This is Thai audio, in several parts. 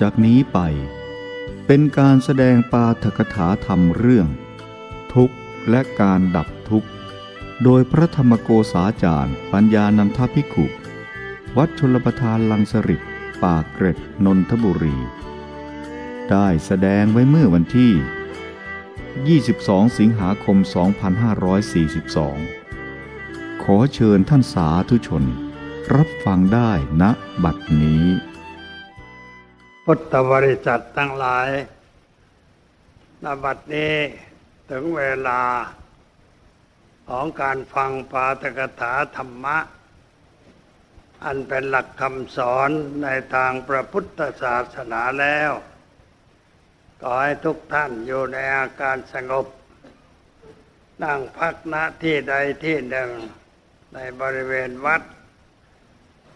จากนี้ไป เป็นการแสดงปาฐกถาธรรมเรื่อง ทุกข์และการดับทุกข์ โดยพระธรรมโกษาจารย์ ปัญญานันทภิกขุ วัดชลประทานลังสริตป่าเกร็ดนนทบุรี ได้แสดงไว้เมื่อวันที่ 22 สิงหาคม 2542 ขอเชิญท่านสาธุชน รับฟังได้ณบัดนี้ พุทธบริษัททั้งหลายณบัดนี้ถึงเวลาของการฟังปาตกถาธรรมะ อันเป็นหลักคำสอนในทางพระพุทธศาสนาแล้วขอให้ทุกท่านอยู่ในอาการสงบ นั่งพักณที่ใดที่หนึ่งในบริเวณวัด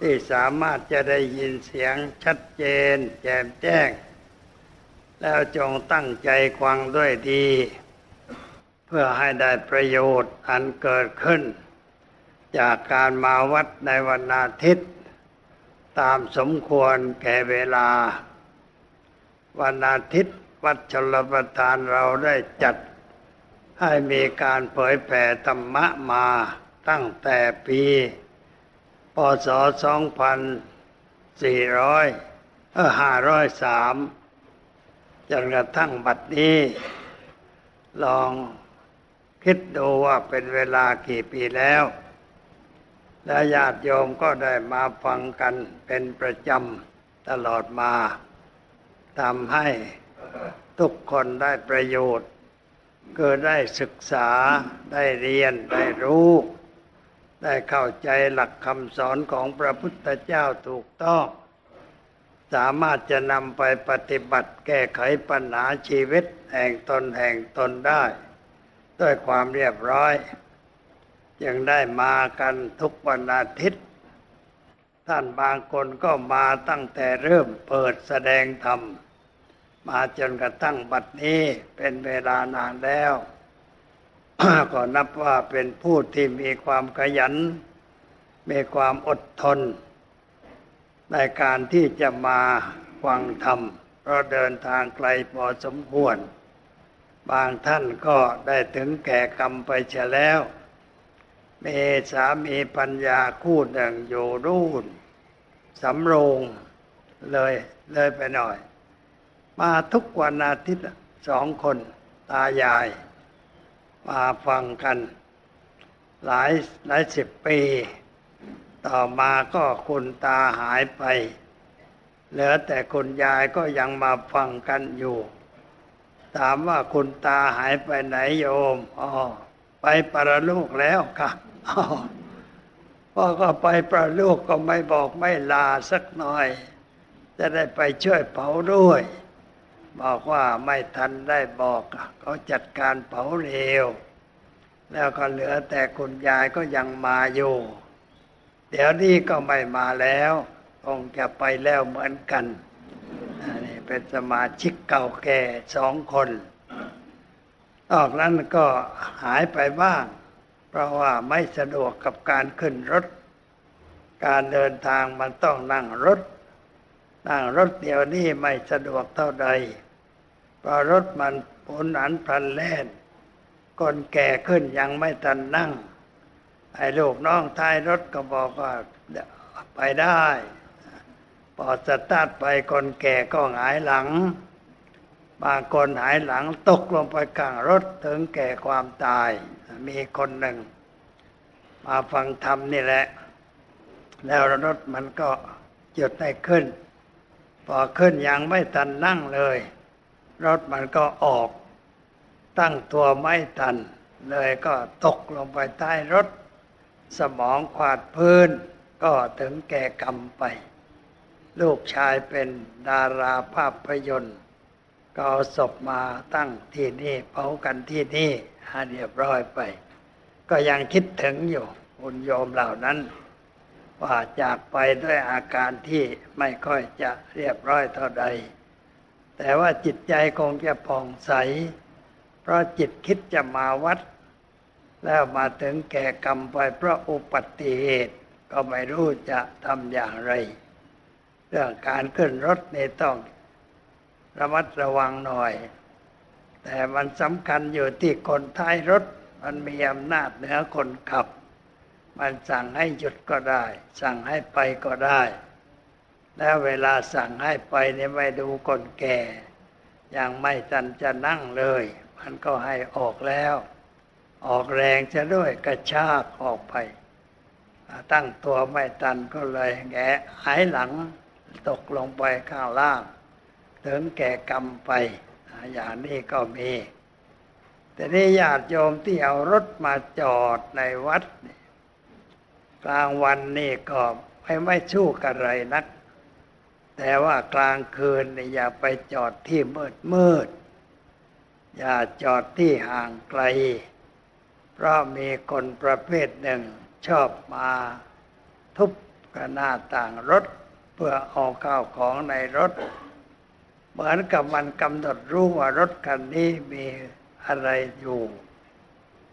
ที่สามารถจะได้ยินเสียงชัดเจน แจ่มแจ้ง แล้วจงตั้งใจฟังด้วยดี เพื่อให้ได้ประโยชน์อันเกิดขึ้น จากการมาวัดในวันอาทิตย์ ตามสมควรแก่เวลา วันอาทิตย์วัดชลประทานเราได้จัด ให้มีการเผยแผ่ธรรมะมาตั้งแต่ปี พศ2400เออ503จนกระทั่งบัดนี้ ลองคิดดูว่าเป็นเวลากี่ปีแล้ว และญาติโยมก็ได้มาฟังกันเป็นประจำตลอดมาทำให้ทุกคนได้ประโยชน์เกิดได้ศึกษาได้เรียนได้รู้ ได้เข้าใจหลักคำสอนของพระพุทธเจ้าถูกต้อง สามารถจะนำไปปฏิบัติแก้ไขปัญหาชีวิตแห่งตนแห่งตนได้ ด้วยความเรียบร้อย ยังได้มากันทุกวันอาทิตย์ ท่านบางคนก็มาตั้งแต่เริ่มเปิดแสดงธรรม มาจนกระทั่งบัดนี้เป็นเวลานานแล้ว ก็นับว่าเป็นผู้ที่มีความขยัน มีความอดทน ในการที่จะมาฟังธรรมเพราะเดินทางไกลพอสมควร บางท่านก็ได้ถึงแก่กรรมไปเสียแล้ว มีสามีปัญญาคู่หนึ่งอยู่รุ่นสำโรงเลยเลยไปหน่อย มาทุกวันอาทิตย์สองคนตายาย มาฟังกัน หลายหลายสิบปี ต่อมาก็คุณตาหายไป เหลือแต่คุณยายก็ยังมาฟังกันอยู่ ถามว่าคุณตาหายไปไหนโยมอ๋อไปประลูกแล้วค่ะอ๋อพ่อก็ไปประลูกก็ไม่บอกไม่ลาสักหน่อย จะได้ไปช่วยเผาด้วย บอกว่าไม่ทันได้บอกเขาจัดการเผาเร็ว แล้วก็เหลือแต่คุณยายก็ยังมาอยู่ เดี๋ยวนี้ก็ไม่มาแล้วคงจะไปแล้วเหมือนกันนนี่เป็นสมาชิกเก่าแก่สองคนนอกนั้นก็หายไปบ้าง เพราะว่าไม่สะดวกกับการขึ้นรถ การเดินทางมันต้องนั่งรถนั่งรถเดี๋ยวนี้ไม่สะดวกเท่าใด พราะรถมันผลหันพันแล่นคนแก่ขึ้นยังไม่ทันนั่ง ไอ้ลูกน้องท้ายรถก็บอกว่าไปได้ พอสตาร์ทไปคนแก่ก็หงายหลัง บางคนหายหลังตกลงไปกลางรถถึงแก่ความตาย มีคนหนึ่ง มาฟังธรรมนี่แหละ แล้วรถมันก็หยุดให้ขึ้น พอขึ้นยังไม่ทันนั่งเลย รถมันก็ออก ตั้งตัวไม่ทัน เลยก็ตกลงไปใต้รถ สมองขวาดพื้น ก็ถึงแก่กรรมไป ลูกชายเป็นดาราภาพยนตร์ ก็เอาศพมาตั้งที่นี่เผากันที่นี่ให้เรียบร้อยไป ก็ยังคิดถึงอยู่คุณโยมเหล่านั้นว่าจากไปด้วยอาการที่ไม่ค่อยจะเรียบร้อยเท่าใด แต่ว่าจิตใจคงจะผ่องใส เพราะจิตคิดจะมาวัด แล้วมาถึงแก่กรรมไปเพราะอุปัติเหตุ ก็ไม่รู้จะทำอย่างไร เรื่องการขึ้นรถนี่ต้องระมัดระวังหน่อย แต่มันสำคัญอยู่ที่คนท้ายรถ มันมีอำนาจเหนือคนขับ มันสั่งให้หยุดก็ได้ สั่งให้ไปก็ได้ แล้วเวลาสั่งให้ไปเนี่ยไม่ดูคนแก่ ยังไม่ทันจะนั่งเลย มันก็ให้ออกแล้ว ออกแรงจะด้วยกระชากออกไป ตั้งตัวไม่ตันก็เลยแงหายหลังตกลงไปข้างล่างถึงแก่กรรมไป อย่างนี้ก็มีแต่นี่ญาติโยมที่เอารถมาจอดในวัด กลางวันนี่ก็ไม่ไม่สู้กับอะไรนัก แต่ว่ากลางคืนนี่อย่าไปจอดที่มืดมืด อย่าจอดที่ห่างไกล เพราะมีคนประเภทหนึ่งชอบมาทุบกระหน้าต่างรถ เพื่อเอาข้าวของในรถ เหมือนกับมันกำหนดรู้ว่ารถคันนี้มีอะไรอยู่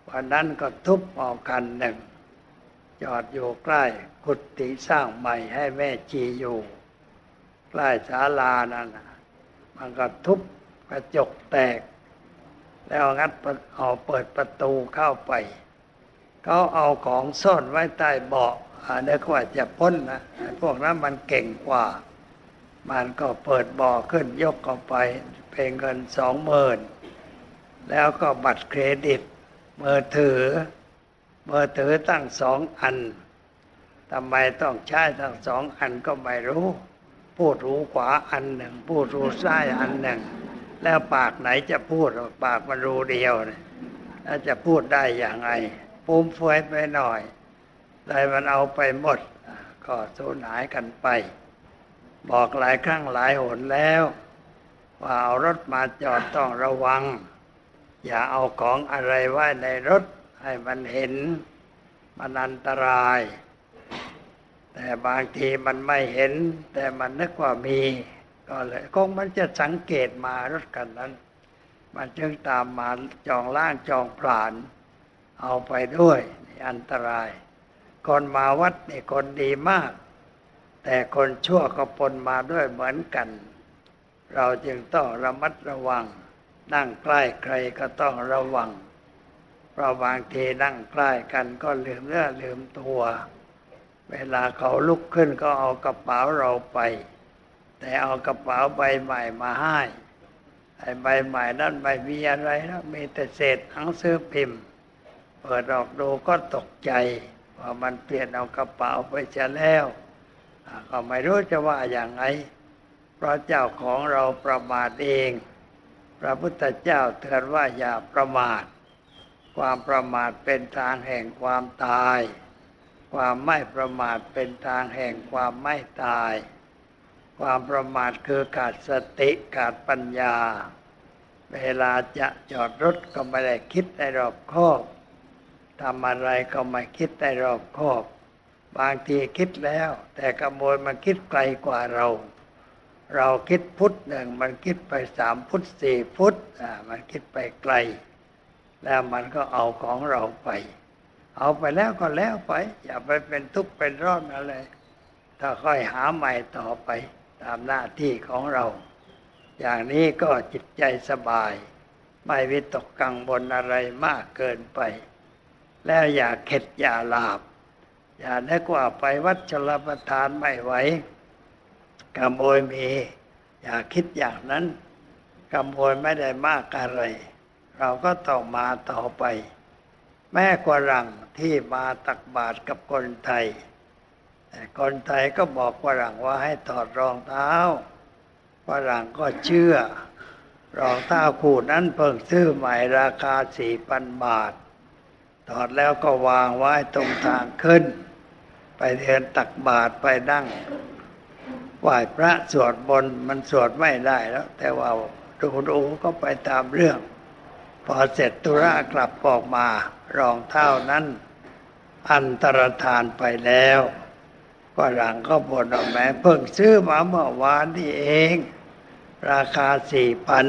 วันนั้นก็ทุบเอาคันหนึ่ง จอดอยู่ใกล้กุฏิสร้างใหม่ให้แม่ชีอยู่ ใกล้ศาลานั่นมันก็ทุบกระจกแตก แล้วงัดเอาเปิดประตูเข้าไป เขาเอาของซ่อนไว้ใต้เบาะเนึกว่าจะพ้นนะพวกนั้นมันเก่งกว่า มันก็เปิดบ่อขึ้นยกเข้าไปเป็นเงินสองหมื่นแล้วก็บัตรเครดิตมือถือมือถือตั้งสองอันทำไมต้องใช้ทั้งสองอันก็ไม่รู้ พูดรูขวาอันหนึ่ง พูดรูซ้ายอันหนึ่ง แล้วปากไหนจะพูดปากมันรูเดียวเนี่ยแล้วจะพูดได้อย่างไรปุ้มเฟยไปหน่อยเลยมันเอาไปหมดก็สูญหายกันไป บอกหลายครั้งหลายหนแล้ว ว่าเอารถมาจอดต้องระวัง อย่าเอาของอะไรไว้ในรถให้มันเห็น มันอันตราย แต่บางทีมันไม่เห็น แต่มันนึกว่ามี ก็เลยคงมันจะสังเกตมารถกันนั้น มันจึงตามมาจองล่างจองผลาน เอาไปด้วยอันตราย คนมาวัดนี่คนดีมาก แต่คนชั่วก็ปนมาด้วยเหมือนกัน เราจึงต้องระมัดระวัง นั่งใกล้ใครก็ต้องระวัง เพราะบางทีนั่งใกล้กันก็ลืมเนื้อลืมตัว เวลาเขาลุกขึ้นก็เอากระเป๋าเราไป แต่เอากระเป๋าใบใหม่มาให้ไอ้ใบใหม่นั้นไม่มีอะไรนะมีแต่เศษหนังสือพิมพ์ เปิดออกดูก็ตกใจว่ามันเปลี่ยนเอากระเป๋าไปจะแล้วก็ไม่รู้จะว่าอย่างไรเพราะเจ้าของเราประมาทเอง พระพุทธเจ้าเตือนว่าอย่าประมาท ความประมาทเป็นทางแห่งความตาย ความไม่ประมาทเป็นทางแห่งความไม่ตาย ความประมาทคือขาดสติขาดปัญญา เวลาจะจอดรถก็ไม่ได้คิดในรอบคอบทำอะไรก็ไม่คิดในรอบคอบ บางทีคิดแล้ว แต่ขโมยมันคิดไกลกว่าเรา เราคิดพุทธหนึ่งมันคิดไปสามพุทธสี่พุทธอ่ามันคิดไปไกล แล้วมันก็เอาของเราไป เอาไปแล้วก็แล้วไป อย่าไปเป็นทุกข์เป็นร้อนอะไรถ้าค่อยหาใหม่ต่อไปตามหน้าที่ของเรา อย่างนี้ก็จิตใจสบาย ไม่วิตกกังวลอะไรมากเกินไป แล้วอย่าเข็ดอย่าลาบ อย่าได้กว่าไปวัดชลประทานไม่ไหวขโมยมี อย่าคิดอย่างนั้นขโมยไม่ได้มากอะไร เราก็ต้องมาต่อไป แม่กวรังที่มาตักบาตรกับคนไทย คนไทยก็บอกวรังว่าให้ถอดรองเท้าวรังก็เชื่อ รองเท้าคู่นั้นเพิ่งซื้อใหม่ราคาสี่พันบาท ถอดแล้วก็วางไว้ตรงทางขึ้น ไปเดินตักบาตรไปนั่งไหว้พระสวดบนมันสวดไม่ได้แล้ว แต่ว่าดูดูก็ไปตามเรื่อง พอเสร็จตุระกลับออกมารองเท้านั้น อันตรธานไปแล้วก็หลังก็บ่นว่าแม่เพิ่งซื้อมาเมื่อวานนี่เอง ราคาสี่พัน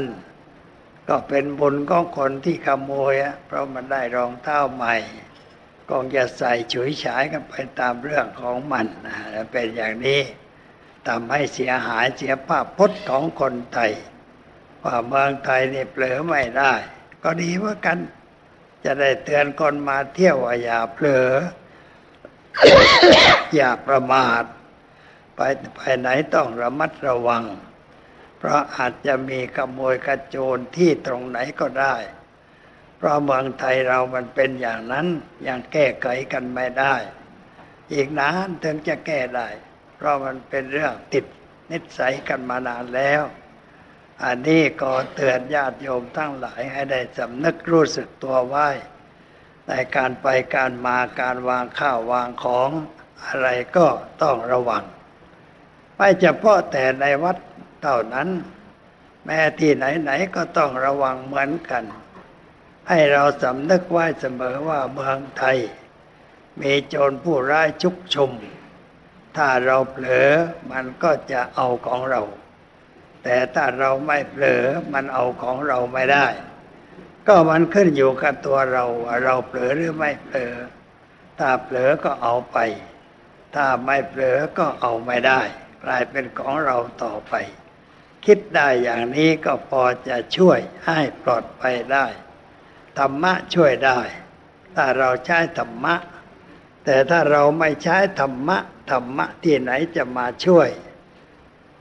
ก็เป็นบุญของคนที่ขโมยเพราะมันได้รองเท้าใหม่ก็จะใส่ฉุยฉายกันไปตามเรื่องของมันนะเป็นอย่างนี้ทำให้เสียหายเสียภาพพจน์ของคนไทยว่าเมืองไทยนี่เผลอไม่ได้ ก็ดีเหมือนกัน จะได้เตือนคนมาเที่ยวอย่าเผลอ อย่าประมาท ไปไปไหนต้องระมัดระวัง เพราะอาจจะมีขโมยกระโจนที่ตรงไหนก็ได้ เพราะเมืองไทยเรามันเป็นอย่างนั้นยังแก้ไขกันไม่ได้ อีกนานถึงจะแก้ได้ เพราะมันเป็นเรื่องติดนิสัยกันมานานแล้ว อันนี้ก็เตือนญาติโยมทั้งหลายให้ได้สำนึกรู้สึกตัวไว้ ในการไปการมาการวางข้าววางของอะไรก็ต้องระวัง ไม่เฉพาะแต่ในวัดเท่านั้น แม้ที่ไหนๆก็ต้องระวังเหมือนกัน ให้เราสำนึกไว้เสมอว่าเมืองไทย มีโจรผู้ร้ายชุกชุม ถ้าเราเผลอมันก็จะเอาของเรา แต่ถ้าเราไม่เผลอมันเอาของเราไม่ได้ ก็มันขึ้นอยู่กับตัวเราว่าเราเผลอหรือไม่เผลอ ถ้าเผลอก็เอาไป ถ้าไม่เผลอก็เอาไม่ได้ กลายเป็นของเราต่อไป คิดได้อย่างนี้ก็พอจะช่วยให้ปลอดภัยได้ธรรมะช่วยได้ ถ้าเราใช้ธรรมะ แต่ถ้าเราไม่ใช้ธรรมะธรรมะที่ไหนจะมาช่วย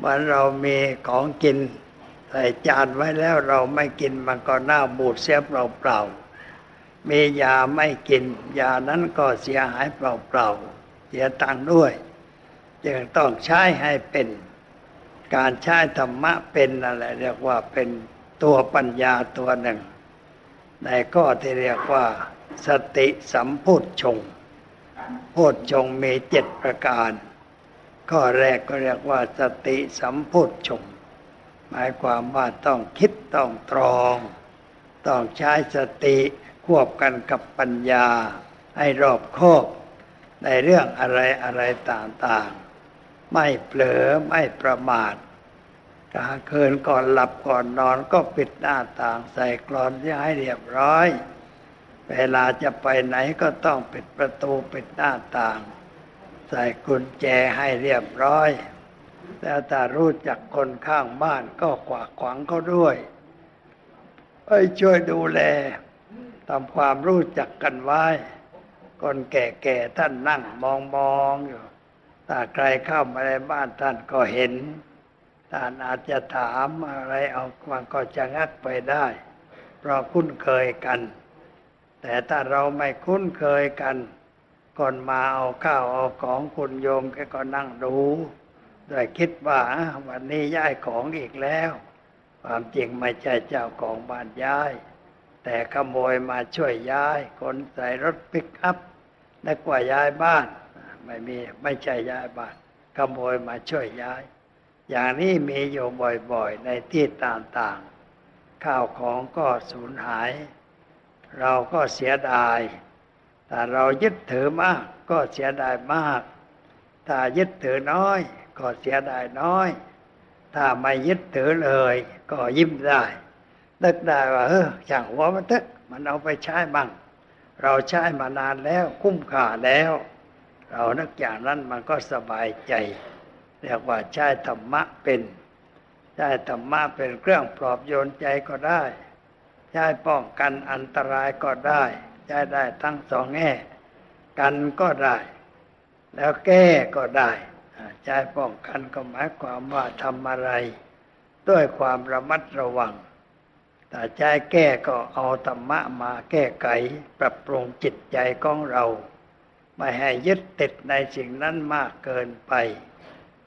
เหมือนเรามีของกินใส่จานไว้แล้วเราไม่กินมันก็น่าบูดเสียเปล่าๆมียาไม่กิน ยานั้นก็เสียหายเปล่าๆเสียตังค์ด้วย จึงต้องใช้ให้เป็น การใช้ธรรมะเป็นอะไรเรียกว่าเป็นตัวปัญญาตัวหนึ่ง ในข้อที่เรียกว่าสติสัมพุทชงโพชฌงค์มีเจ็ดประการ ข้อแรกก็เรียกว่าสติสัมโพุทชงค์หมายความว่าต้องคิดต้องตรอง ต้องใช้สติควบกันกับปัญญา ให้รอบคอบ ในเรื่องอะไรอะไรต่างๆ ไม่เผลอไม่ประมาทกลางคืนก่อนหลับก่อนนอนก็ปิดหน้าต่างใส่กรอนที่ให้เรียบร้อย เวลาจะไปไหนก็ต้องปิดประตูปิดหน้าต่าง ใส่กุญแจให้เรียบร้อย แล้วถ้ารู้จักคนข้างบ้านก็ขวากขวางเขาด้วยให้ช่วยดูแลทำความรู้จักกันไว้ คนแก่ๆท่านนั่งมองมองอยู่ถ้าใครเข้ามาในบ้านท่านก็เห็น ท่านอาจจะถามอะไรเอามันก็จะงักไปได้ เพราะคุ้นเคยกัน แต่ถ้าเราไม่คุ้นเคยกัน ก่อนมาเอาข้าวเอาของคุณโยมแกก็นั่งดูโดยคิดว่าวันนี้ย้ายของอีกแล้ว ความจริงไม่ใช่เจ้าของบ้านย้าย แต่ขโมยมาช่วยย้าย คนใส่รถปิกอัพนึกว่าย้ายบ้าน ไม่มีไม่ใช่ย้ายบ้าน ขโมยมาช่วยย้าย อย่างนี้มีอยู่บ่อยๆ ในที่ต่างๆ ข้าวของก็สูญหาย เราก็เสียดาย ถ้าเรายึดถือมากก็เสียดายมาก ถ้ายึดถือน้อย ก็เสียดายน้อย ถ้าไม่ยึดถือเลย ก็ยิ้มได้นึกได้ว่าเออช่างหัวมันเถอะมันเอาไปใช้บ้างเราใช้มานานแล้วคุ้มค่าแล้ว เรานึกอย่างนั้นมันก็สบายใจ เรียกว่าใช้ธรรมะเป็นใช้ธรรมะเป็นเครื่องปลอบโยนใจก็ได้ ใช้ป้องกันอันตรายก็ได้ ใช้ได้ทั้งสองแง่ กันก็ได้ แล้วแก้ก็ได้ใช้ป้องกันก็หมายความว่าทำอะไร ด้วยความระมัดระวัง แต่ใช้แก้ก็เอาธรรมะมาแก้ไข ปรับปรุงจิตใจของเรา ไม่ให้ยึดติดในสิ่งนั้นมากเกินไป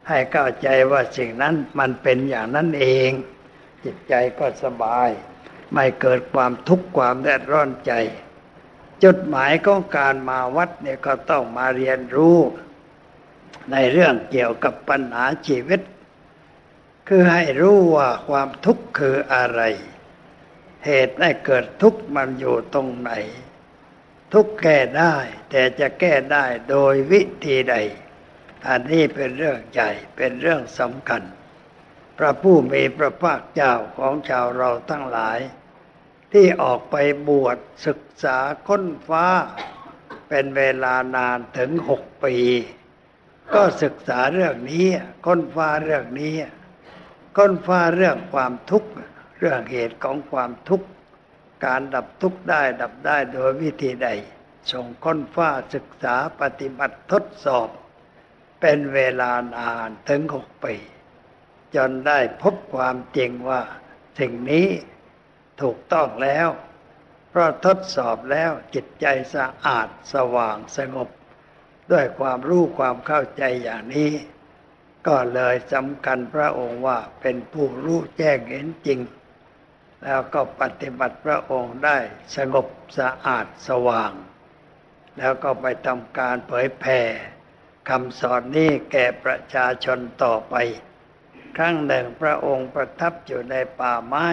ให้เข้าใจว่าสิ่งนั้นมันเป็นอย่างนั้นเอง จิตใจก็สบาย ไม่เกิดความทุกข์ความแดดร้อนใจ จุดหมายของการมาวัดเนี่ยก็ต้องมาเรียนรู้ ในเรื่องเกี่ยวกับปัญหาชีวิต คือให้รู้ว่าความทุกข์คืออะไร เหตุให้เกิดทุกข์มันอยู่ตรงไหน ทุกข์แก้ได้ แต่จะแก้ได้โดยวิธีใด อันนี้เป็นเรื่องใหญ่เป็นเรื่องสำคัญ พระผู้มีพระภาคเจ้าของชาวเราทั้งหลาย ที่ออกไปบวชศึกษาค้นฟ้า เป็นเวลานานถึงหกปี ก็ศึกษาเรื่องนี้ ค้นฟ้าเรื่องนี้ ค้นฟ้าเรื่องความทุกข์เรื่องเหตุของความทุกข์การดับทุกข์ได้ดับได้โดยวิธีใดส่งค้นฟ้าศึกษาปฏิบัติทดสอบ เป็นเวลานานถึงหกปี จนได้พบความจริงว่าสิ่งนี้ ถูกต้องแล้ว เพราะทดสอบแล้วจิตใจสะอาดสว่างสงบ ด้วยความรู้ความเข้าใจอย่างนี้ ก็เลยสำคัญพระองค์ว่าเป็นผู้รู้แจ้งเห็นจริง แล้วก็ปฏิบัติพระองค์ได้สงบสะอาดสว่าง แล้วก็ไปทำการเผยแผ่คำสอนนี้แก่ประชาชนต่อไป ครั้งหนึ่งพระองค์ประทับอยู่ในป่าไม้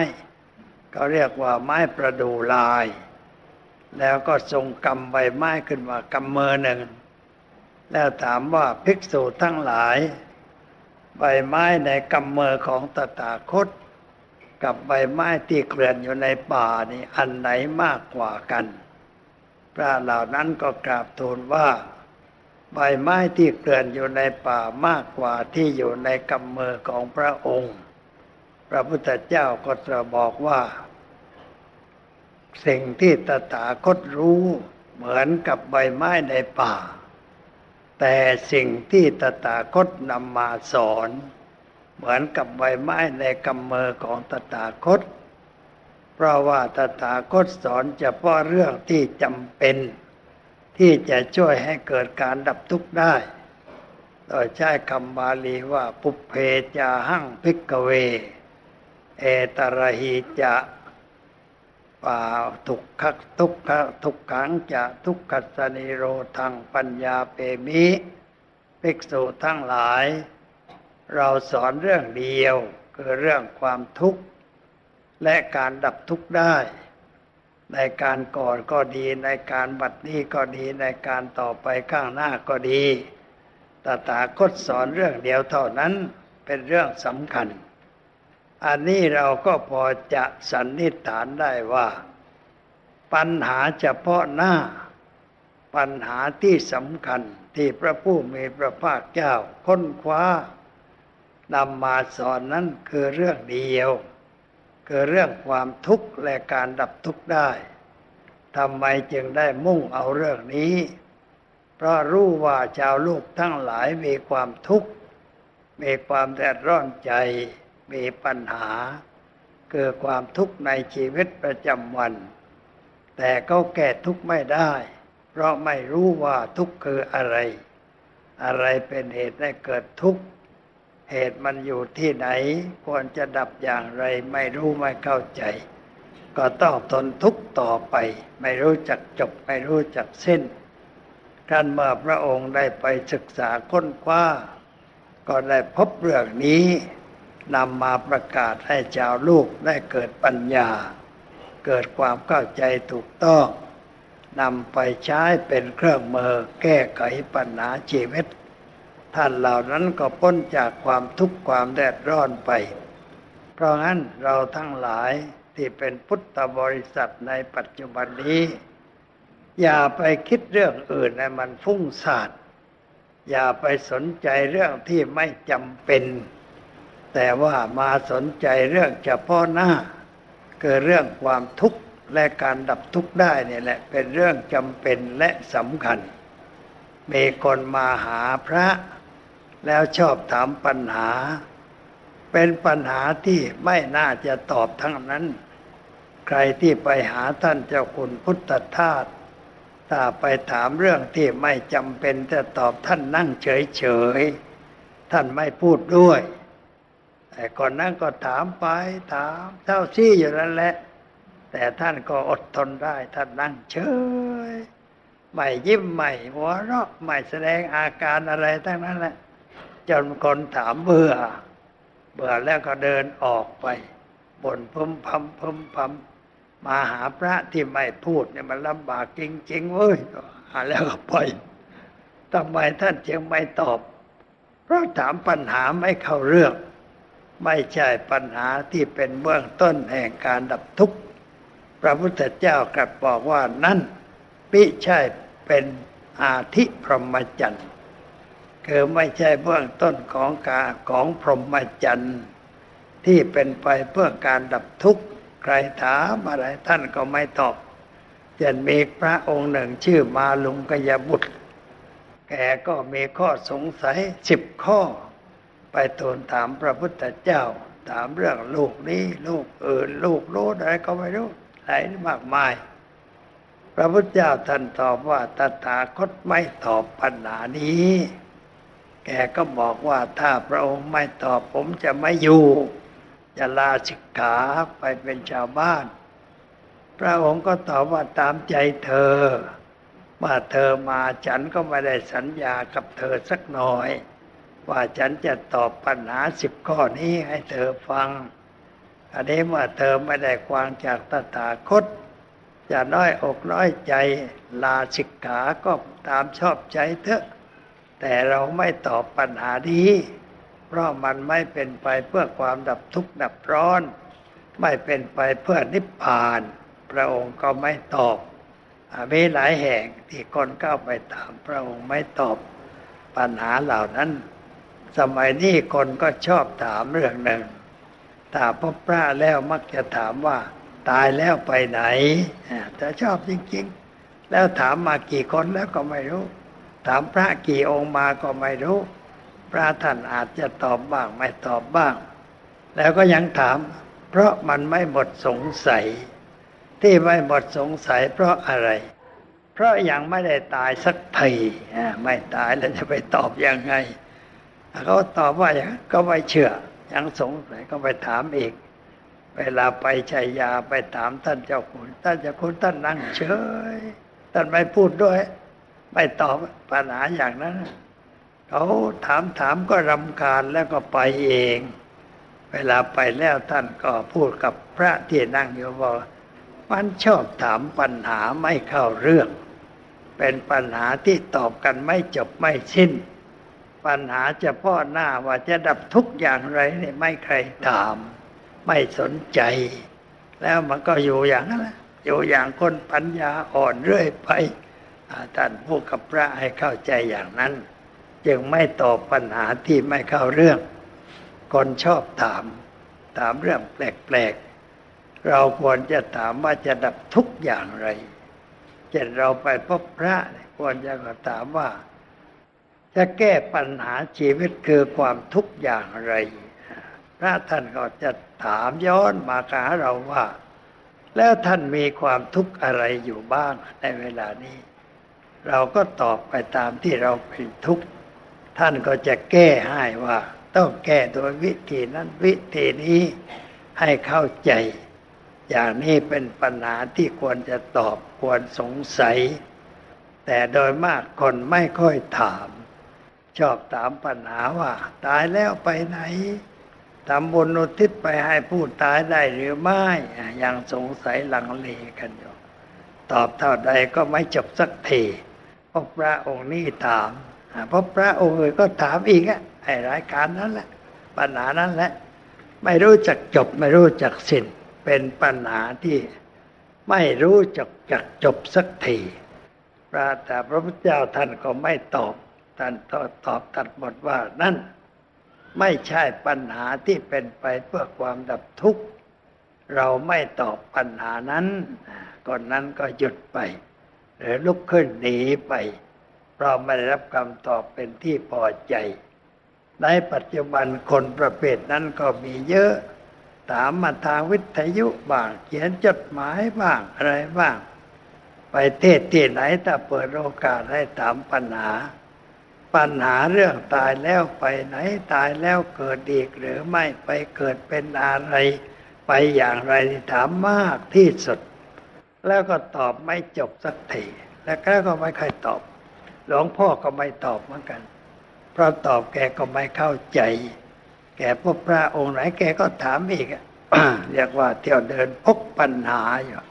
เขาเรียกว่าไม้ประดูลาย แล้วก็ทรงกำใบไม้ขึ้นมากำมือหนึ่ง แล้วถามว่าภิกษุทั้งหลาย ใบไม้ในกำมือของตถาคต กับใบไม้ที่เกลื่อนอยู่ในป่านี่อันไหนมากกว่ากัน พระเหล่านั้นก็กราบทูลว่าใบไม้ที่เกลื่อนอยู่ในป่ามากกว่าที่อยู่ในกำมือของพระองค์ ระพุทธเจ้าก็ตรัสบอกว่า สิ่งที่ตถาคตรู้เหมือนกับใบไม้ในป่า แต่สิ่งที่ตถาคตนำมาสอน เหมือนกับใบไม้ในกำมือของตถาคต เพราะว่าตถาคตสอนเฉพาะเรื่องที่จำเป็น ที่จะช่วยให้เกิดการดับทุกข์ได้โดยใช้คำบาลีว่าปุเพจาหั่งพิกเว เอตระหิจะป่าทุกขทุกขทุกขังจะทุกขสนิโรทังปัญญาเปมิภิกษุทั้งหลาย เราสอนเรื่องเดียว คือเรื่องความทุกข์ และการดับทุกข์ได้ ในการก่อนก็ดีในการบัดนี้ก็ดีในการต่อไปข้างหน้าก็ดีตถาคตสอนเรื่องเดียวเท่านั้นเป็นเรื่องสำคัญ อันนี้เราก็พอจะสันนิษฐานได้ว่า ปัญหาเฉพาะหน้า ปัญหาที่สำคัญที่พระผู้มีพระภาคเจ้าค้นคว้านำมาสอนนั้นคือเรื่องเดียว คือเรื่องความทุกข์และการดับทุกข์ได้ทำไมจึงได้มุ่งเอาเรื่องนี้ เพราะรู้ว่าชาวลูกทั้งหลายมีความทุกข์มีความแดดร้อนใจ มีปัญหาเกิดความทุกข์ในชีวิตประจำวัน แต่เขาแก้ทุกข์ไม่ได้ เพราะไม่รู้ว่าทุกข์คืออะไร อะไรเป็นเหตุให้เกิดทุกข์ เหตุมันอยู่ที่ไหน ควรจะดับอย่างไรไม่รู้ไม่เข้าใจ ก็ต้องทนทุกข์ต่อไป ไม่รู้จักจบไม่รู้จักสิ้นท่านเมื่อพระองค์ได้ไปศึกษาค้นคว้า ก็ได้พบเรื่องนี้ นำมาประกาศให้ชาวลูกได้เกิดปัญญา เกิดความเข้าใจถูกต้องนำไปใช้เป็นเครื่องมือแก้ไขปัญหาชีวิต ท่านเหล่านั้นก็พ้นจากความทุกข์ความแดดร้อนไป เพราะงั้นเราทั้งหลายที่เป็นพุทธบริษัทในปัจจุบันนี้ อย่าไปคิดเรื่องอื่นให้มันฟุ้งซ่านอย่าไปสนใจเรื่องที่ไม่จำเป็น แต่ว่ามาสนใจเรื่องเฉพาะหน้าคือเรื่องความทุกข์และการดับทุกข์ได้เนี่ยแหละเป็นเรื่องจำเป็นและสำคัญ มีคนมาหาพระ แล้วชอบถามปัญหา เป็นปัญหาที่ไม่น่าจะตอบทั้งนั้น ใครที่ไปหาท่านเจ้าคุณพุทธทาสถ้าไปถามเรื่องที่ไม่จำเป็นจะตอบท่านนั่งเฉยๆท่านไม่พูดด้วย แต่ก่อนนั้นก็ถามไปถามเท่าที่อยู่นั่นแหละ แต่ท่านก็อดทนได้ ท่านนั่งเฉยไม่ยิ้มไม่หัวเราะไม่แสดงอาการอะไรทั้งนั้นแหละ จนคนถามเบื่อ เบื่อแล้วก็เดินออกไปบ่นพึมพำพึมพำมาหาพระที่ไม่พูดเนี่ยมันลำบากจริงๆเว้ยหาแล้วก็ไปทำไมท่านจึงไม่ตอบ เพราะถามปัญหาไม่เข้าเรื่อง ไม่ใช่ปัญหาที่เป็นเบื้องต้นแห่งการดับทุกข์ พระพุทธเจ้ากลับบอกว่านั่นปิใช่เป็นอาธิพรหมจรรย์คือไม่ใช่เบื้องต้นของกาของพรหมจรรย์ที่เป็นไปเพื่อการดับทุกข์ ใครถามอะไรท่านก็ไม่ตอบจะมีพระองค์หนึ่งชื่อมาลุงกยบุตร แกก็มีข้อสงสัยสิบข้อ ไปทูลถามพระพุทธเจ้า ถามเรื่องลูกนี้ลูกอื่นลูกโน้อะไรก็ไม่รู้หลายมากมาย พระพุทธเจ้าท่านตอบว่าตถาคตไม่ตอบปัญหานี้ แกก็บอกว่าถ้าพระองค์ไม่ตอบผมจะไม่อยู่จะลาสิกขาไปเป็นชาวบ้าน พระองค์ก็ตอบว่าตามใจเธอว่าเธอมาฉันก็ไม่ได้สัญญากับเธอสักหน่อย ว่าฉันจะตอบปัญหาสิบข้อนี้ให้เธอฟัง อันนี้เมื่อเธอไม่ได้ความจากตถาคตจะน้อยอกน้อยใจลาสิกขาก็ตามชอบใจเถอะ แต่เราไม่ตอบปัญหานี้เพราะมันไม่เป็นไปเพื่อความดับทุกข์ดับร้อน ไม่เป็นไปเพื่อนิพพาน พระองค์ก็ไม่ตอบมีหลายแห่งที่คนเข้าไปถามพระองค์ไม่ตอบปัญหาเหล่านั้น สมัยนี้คนก็ชอบถามเรื่องหนึ่งถ้าพบพระแล้วมักจะถามว่า ตายแล้วไปไหนแต่ชอบจริง ๆ แล้วถามมากี่คนแล้วก็ไม่รู้ ถามพระกี่องค์มาก็ไม่รู้ พระท่านอาจจะตอบบ้างไม่ตอบบ้าง แล้วก็ยังถาม เพราะมันไม่หมดสงสัย ที่ไม่หมดสงสัย เพราะอะไร เพราะยังไม่ได้ตายสักทีไม่ตายแล้วจะไปตอบยังไง เขาตอบว่าอย่างก็ไม่เชื่อ ยังสงสัยก็ไปถามอีก เวลาไปชัยยาไปถามท่านเจ้าคุณ ท่านเจ้าคุณท่านนั่งเฉย ท่านไม่พูดด้วย ไม่ตอบปัญหาอย่างนั้น เขาถามถามก็รำคาญแล้วก็ไปเอง เวลาไปแล้วท่านก็พูดกับพระที่นั่งอยู่บอกมันชอบถามปัญหาไม่เข้าเรื่อง เป็นปัญหาที่ตอบกันไม่จบไม่สิ้น ปัญหาเฉพาะหน้าว่าจะดับทุกอย่างไรเนี่ยไม่ใครถาม ไม่สนใจ แล้วมันก็อยู่อย่างนั้นอยู่อย่างคนปัญญาอ่อนเรื่อยไปท่านพูดกับพระให้เข้าใจอย่างนั้น จึงไม่ตอบปัญหาที่ไม่เข้าเรื่อง คนชอบถาม ถามเรื่องแปลกๆ เราควรจะถามว่าจะดับทุกอย่างไรเช่นเราไปพบพระควรจะถามว่า จะแก้ปัญหาชีวิตคือความทุกอย่างไร พระท่านก็จะถามย้อนมาหาเราว่า แล้วท่านมีความทุกข์อะไรอยู่บ้างในเวลานี้ เราก็ตอบไปตามที่เราเป็นทุกข์ท่านก็จะแก้ให้ว่า ต้องแก้โดยวิธีนั้นวิธีนี้ให้เข้าใจ อย่างนี้เป็นปัญหาที่ควรจะตอบควรสงสัย แต่โดยมากคนไม่ค่อยถาม ชอบถามปัญหาว่า ตายแล้วไปไหนทำบุญอุทิศไปให้ผู้ตายได้หรือไม่ยังสงสัยหลังเลกันอยู่ ตอบเท่าใดก็ไม่จบสักทีพระพระองค์นี้ถามพระพระองค์อื่นก็ถามอีกอะไอ้รายการนั้นแหละ ปัญหานั้นแหละ ไม่รู้จักจบไม่รู้จักสิ้นเป็นปัญหาที่ไม่รู้จักจักจบสักทีพระแต่พระพุทธเจ้าท่านก็ไม่ตอบ ท่านตอบตอบตัดบทว่านั่นไม่ใช่ปัญหาที่เป็นไปเพื่อความดับทุกข์ เราไม่ตอบปัญหานั้นก่อนนั้นก็หยุดไป หรือลุกขึ้นหนีไป เพราะไม่ได้รับคำตอบเป็นที่พอใจ ในปัจจุบันคนประเภทนั้นก็มีเยอะ ถามมาทางวิทยุบ้าง เขียนจดหมายบ้างอะไรบ้าง ไปเทศที่ไหนถ้าเปิดโอกาสให้ถามปัญหา ปัญหาเรื่องตายแล้วไปไหนตายแล้วเกิดอีกหรือไม่ไปเกิดเป็นอะไร ไปอย่างไรถามมากที่สุด แล้วก็ตอบไม่จบสักทีแล้วก็ไม่ค่อยตอบ หลวงพ่อก็ไม่ตอบเหมือนกัน เพราะตอบแกก็ไม่เข้าใจ แกพบพระองค์ไหนแกก็ถามอีกเรียกว่าเที่ยวเดินพกปัญหาอยู่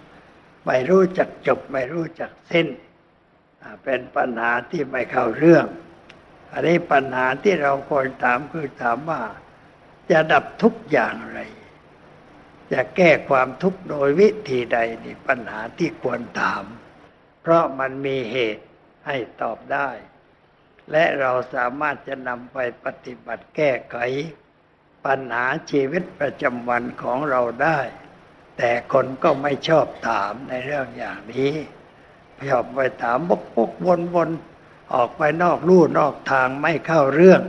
ไม่รู้จักจบไม่รู้จักสิ้น เป็นปัญหาที่ไม่เข้าเรื่อง อันนี้ปัญหาที่เราควรถามคือถามว่า จะดับทุกอย่างไร จะแก้ความทุกข์โดยวิธีใดนี่ปัญหาที่ควรถาม เพราะมันมีเหตุให้ตอบได้ และเราสามารถจะนำไปปฏิบัติแก้ไข ปัญหาชีวิตประจำวันของเราได้ แต่คนก็ไม่ชอบถามในเรื่องอย่างนี้ชอบไปถามบกบกวนวน ออกไปนอกลู่นอกทางไม่เข้าเรื่อง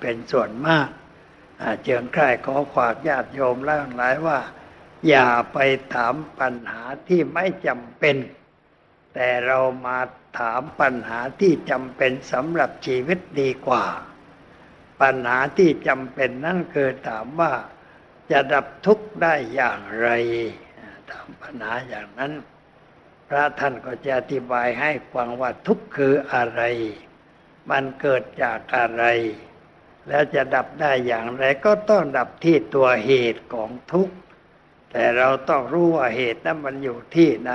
เป็นส่วนมากเจิงใครขอขวากญาติโยมแล้วหลายว่า อย่าไปถามปัญหาที่ไม่จำเป็น แต่เรามาถามปัญหาที่จำเป็นสำหรับชีวิตดีกว่า ปัญหาที่จำเป็นนั่นคือถามว่าจะดับทุกข์ได้อย่างไร ถามปัญหาอย่างนั้น ระท่านก็จะอธิบายให้ฟังว่าทุกข์คืออะไร มันเกิดจากอะไร แล้วจะดับได้อย่างไรก็ต้องดับที่ตัวเหตุของทุกข์ แต่เราต้องรู้ว่าเหตุนั้นมันอยู่ที่ไหน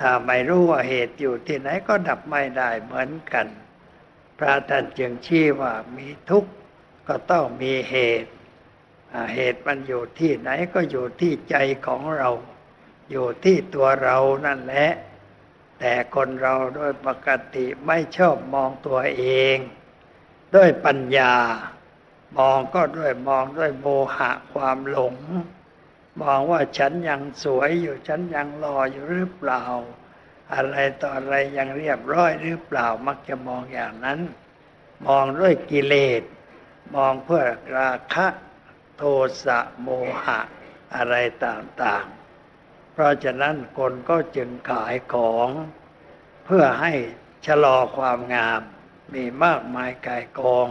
ถ้าไม่รู้ว่าเหตุอยู่ที่ไหนก็ดับไม่ได้เหมือนกัน พระท่านจึงชี้ว่ามีทุกข์ก็ต้องมีเหตุ เหตุมันอยู่ที่ไหนก็อยู่ที่ใจของเรา อยู่ที่ตัวเรานั่นแหละ แต่คนเราโดยปกติไม่ชอบมองตัวเอง ด้วยปัญญา มองก็ด้วยมองด้วยโมหะความหลง มองว่าฉันยังสวยอยู่ฉันยังรออยู่หรือเปล่า อะไรต่ออะไรยังเรียบร้อยหรือเปล่ามักจะมองอย่างนั้น มองด้วยกิเลส มองเพื่อราคะ โทสะโมหะอะไรต่างๆ เพราะฉะนั้นคนก็จึงขายของเพื่อให้ชะลอความงาม มีมากมายกายกอง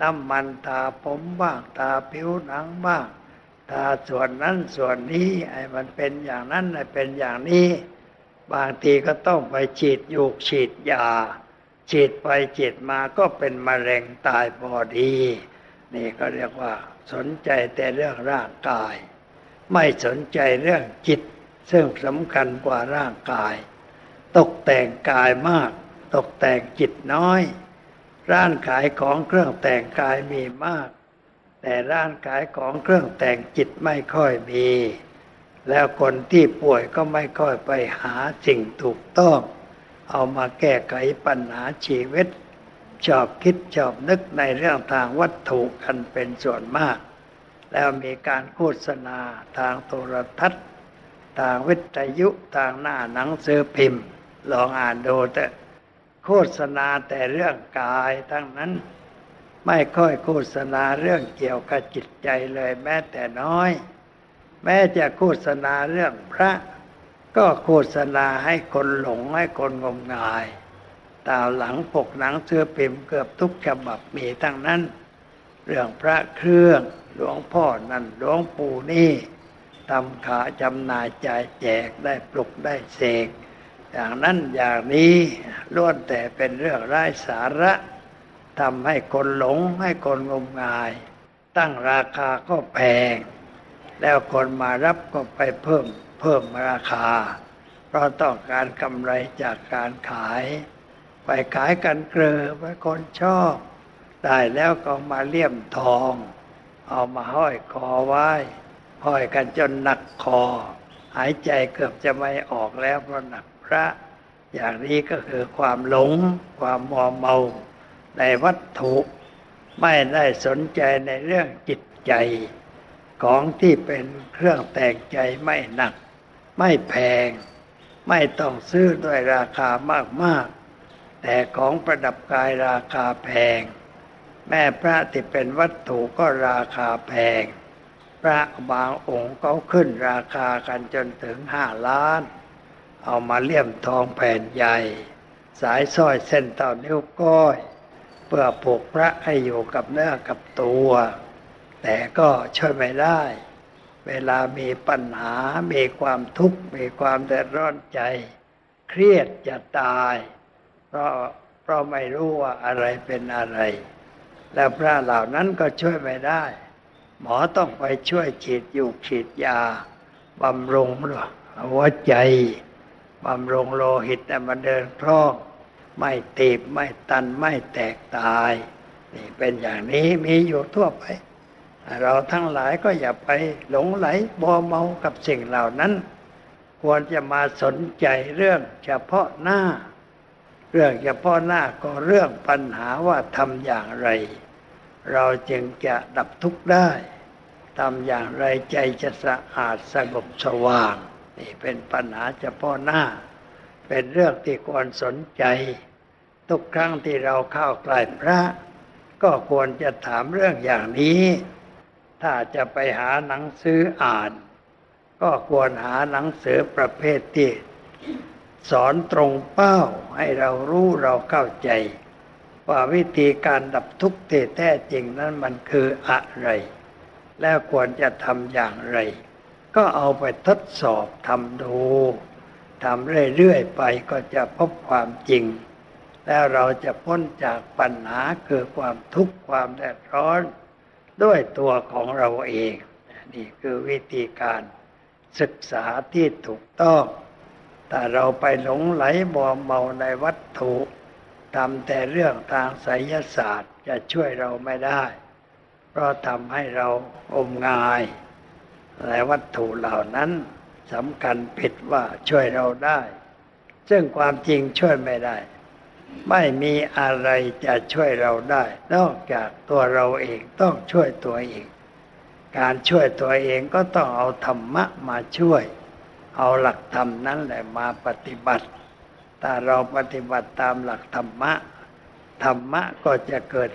น้ำมันตาผมบ้างตาผิวหนังบ้างถ้าส่วนนั้นส่วนนี้ไอ้มันเป็นอย่างนั้นไอ้เป็นอย่างนี้ บางทีก็ต้องไปฉีดยูกฉีดยา ฉีดไปฉีดมาก็เป็นมะเร็งตายพอดี นี่ก็เรียกว่าสนใจแต่เรื่องร่างกาย ไม่สนใจเรื่องจิต ซึ่งสำคัญกว่าร่างกาย ตกแต่งกายมาก ตกแต่งจิตน้อย ร้านขายของเครื่องแต่งกายมีมาก แต่ร่างกายของเครื่องแต่งจิตไม่ค่อยมี แล้วคนที่ป่วยก็ไม่ค่อยไปหาสิ่งถูกต้อง เอามาแก้ไขปัญหาชีวิตชอบคิดชอบนึกในเรื่องทางวัตถุกันเป็นส่วนมาก แล้วมีการโฆษณาทางโทรทัศน์ ทางวิทยุทางหน้าหนังสือพิมพ์ ลองอ่านดูแต่โฆษณาแต่เรื่องกายทั้งนั้น ไม่ค่อยโฆษณาเรื่องเกี่ยวกับจิตใจเลยแม้แต่น้อย แม้จะโฆษณาเรื่องพระ ก็โฆษณาให้คนหลงให้คนงมงายตาหลังปกหนังเสื้อพิมพ์เกือบทุกฉบับมีทั้งนั้น เรื่องพระเครื่องหลวงพ่อนั่นหลวงปู่นี่ทำขาจำนายจ่ายแจกได้ปลุกได้เสก อย่างนั้นอย่างนี้ล้วนแต่เป็นเรื่องไร้สาระทำให้คนหลงให้คนงมงาย ตั้งราคาก็แพง แล้วคนมารับก็ไปเพิ่มเพิ่มราคา เพราะต้องการกำไรจากการขาย ไปขายกันเกลือไปคนชอบ ได้แล้วก็มาเลี่ยมทอง เอามาห้อยคอไว้ ห้อยกันจนหนักคอ หายใจเกือบจะไม่ออกแล้วเพราะหนักพระ อย่างนี้ก็คือความหลง ความมัวเมาในวัตถุ ไม่ได้สนใจในเรื่องจิตใจ ของที่เป็นเครื่องแต่งใจไม่หนัก ไม่แพง ไม่ต้องซื้อด้วยราคามากๆ แต่ของประดับกายราคาแพง แม่พระที่เป็นวัตถุก็ราคาแพง พระบางองค์ก็ขึ้นราคากันจนถึงห้าล้าน เอามาเลี่ยมทองแผ่นใหญ่ สายสร้อยเส้นต่อนิ้วก้อย เพื่อปลูกพระให้อยู่กับเนื้อกับตัว แต่ก็ช่วยไม่ได้ เวลามีปัญหา มีความทุกข์ มีความเดือดร้อนใจ เครียดจะตาย เพราะเพราะไม่รู้ว่าอะไรเป็นอะไร แล้วพระเหล่านั้นก็ช่วยไม่ได้ หมอต้องไปช่วยฉีดอยู่ฉีดยาบำรุงหัวใจบำรุงโลหิตแต่มันเดินคล่องไม่ตีบไม่ตันไม่แตกตาย นี่เป็นอย่างนี้มีอยู่ทั่วไป เราทั้งหลายก็อย่าไปหลงไหลบอเมากับสิ่งเหล่านั้น ควรจะมาสนใจเรื่องเฉพาะหน้า เรื่องเฉพาะหน้าก็เรื่องปัญหาว่าทำอย่างไร เราจึงจะดับทุกข์ได้ทำอย่างไรใจจะสะอาดสงบสว่าง นี่เป็นปัญหาเฉพาะหน้า เป็นเรื่องที่ควรสนใจ ทุกครั้งที่เราเข้าใกล้พระ ก็ควรจะถามเรื่องอย่างนี้ ถ้าจะไปหาหนังสืออ่าน ก็ควรหาหนังสือประเภทที่ สอนตรงเป้าให้เรารู้เราเข้าใจ ว่าวิธีการดับทุกข์แท้จริงนั้นมันคืออะไร แล้วควรจะทำอย่างไร ก็เอาไปทดสอบทำดูทำเรื่อยๆไปก็จะพบความจริง แล้วเราจะพ้นจากปัญหาคือความทุกข์ความแดดร้อน ด้วยตัวของเราเอง นี่คือวิธีการศึกษาที่ถูกต้อง ถ้าเราไปหลงไหลบ่เมาในวัตถุทำแต่เรื่องทางไสยศาสตร์จะช่วยเราไม่ได้ เพราะทำให้เราอมงายในวัตถุเหล่านั้นสำคัญผิดว่าช่วยเราได้ ซึ่งความจริงช่วยไม่ได้ ไม่มีอะไรจะช่วยเราได้ นอกจากตัวเราเองต้องช่วยตัวเอง การช่วยตัวเองก็ต้องเอาธรรมะมาช่วย เอาหลักธรรมนั้นแหละมาปฏิบัติถ้าเราปฏิบัติตามหลักธรรมะ ธรรมะก็จะเกิด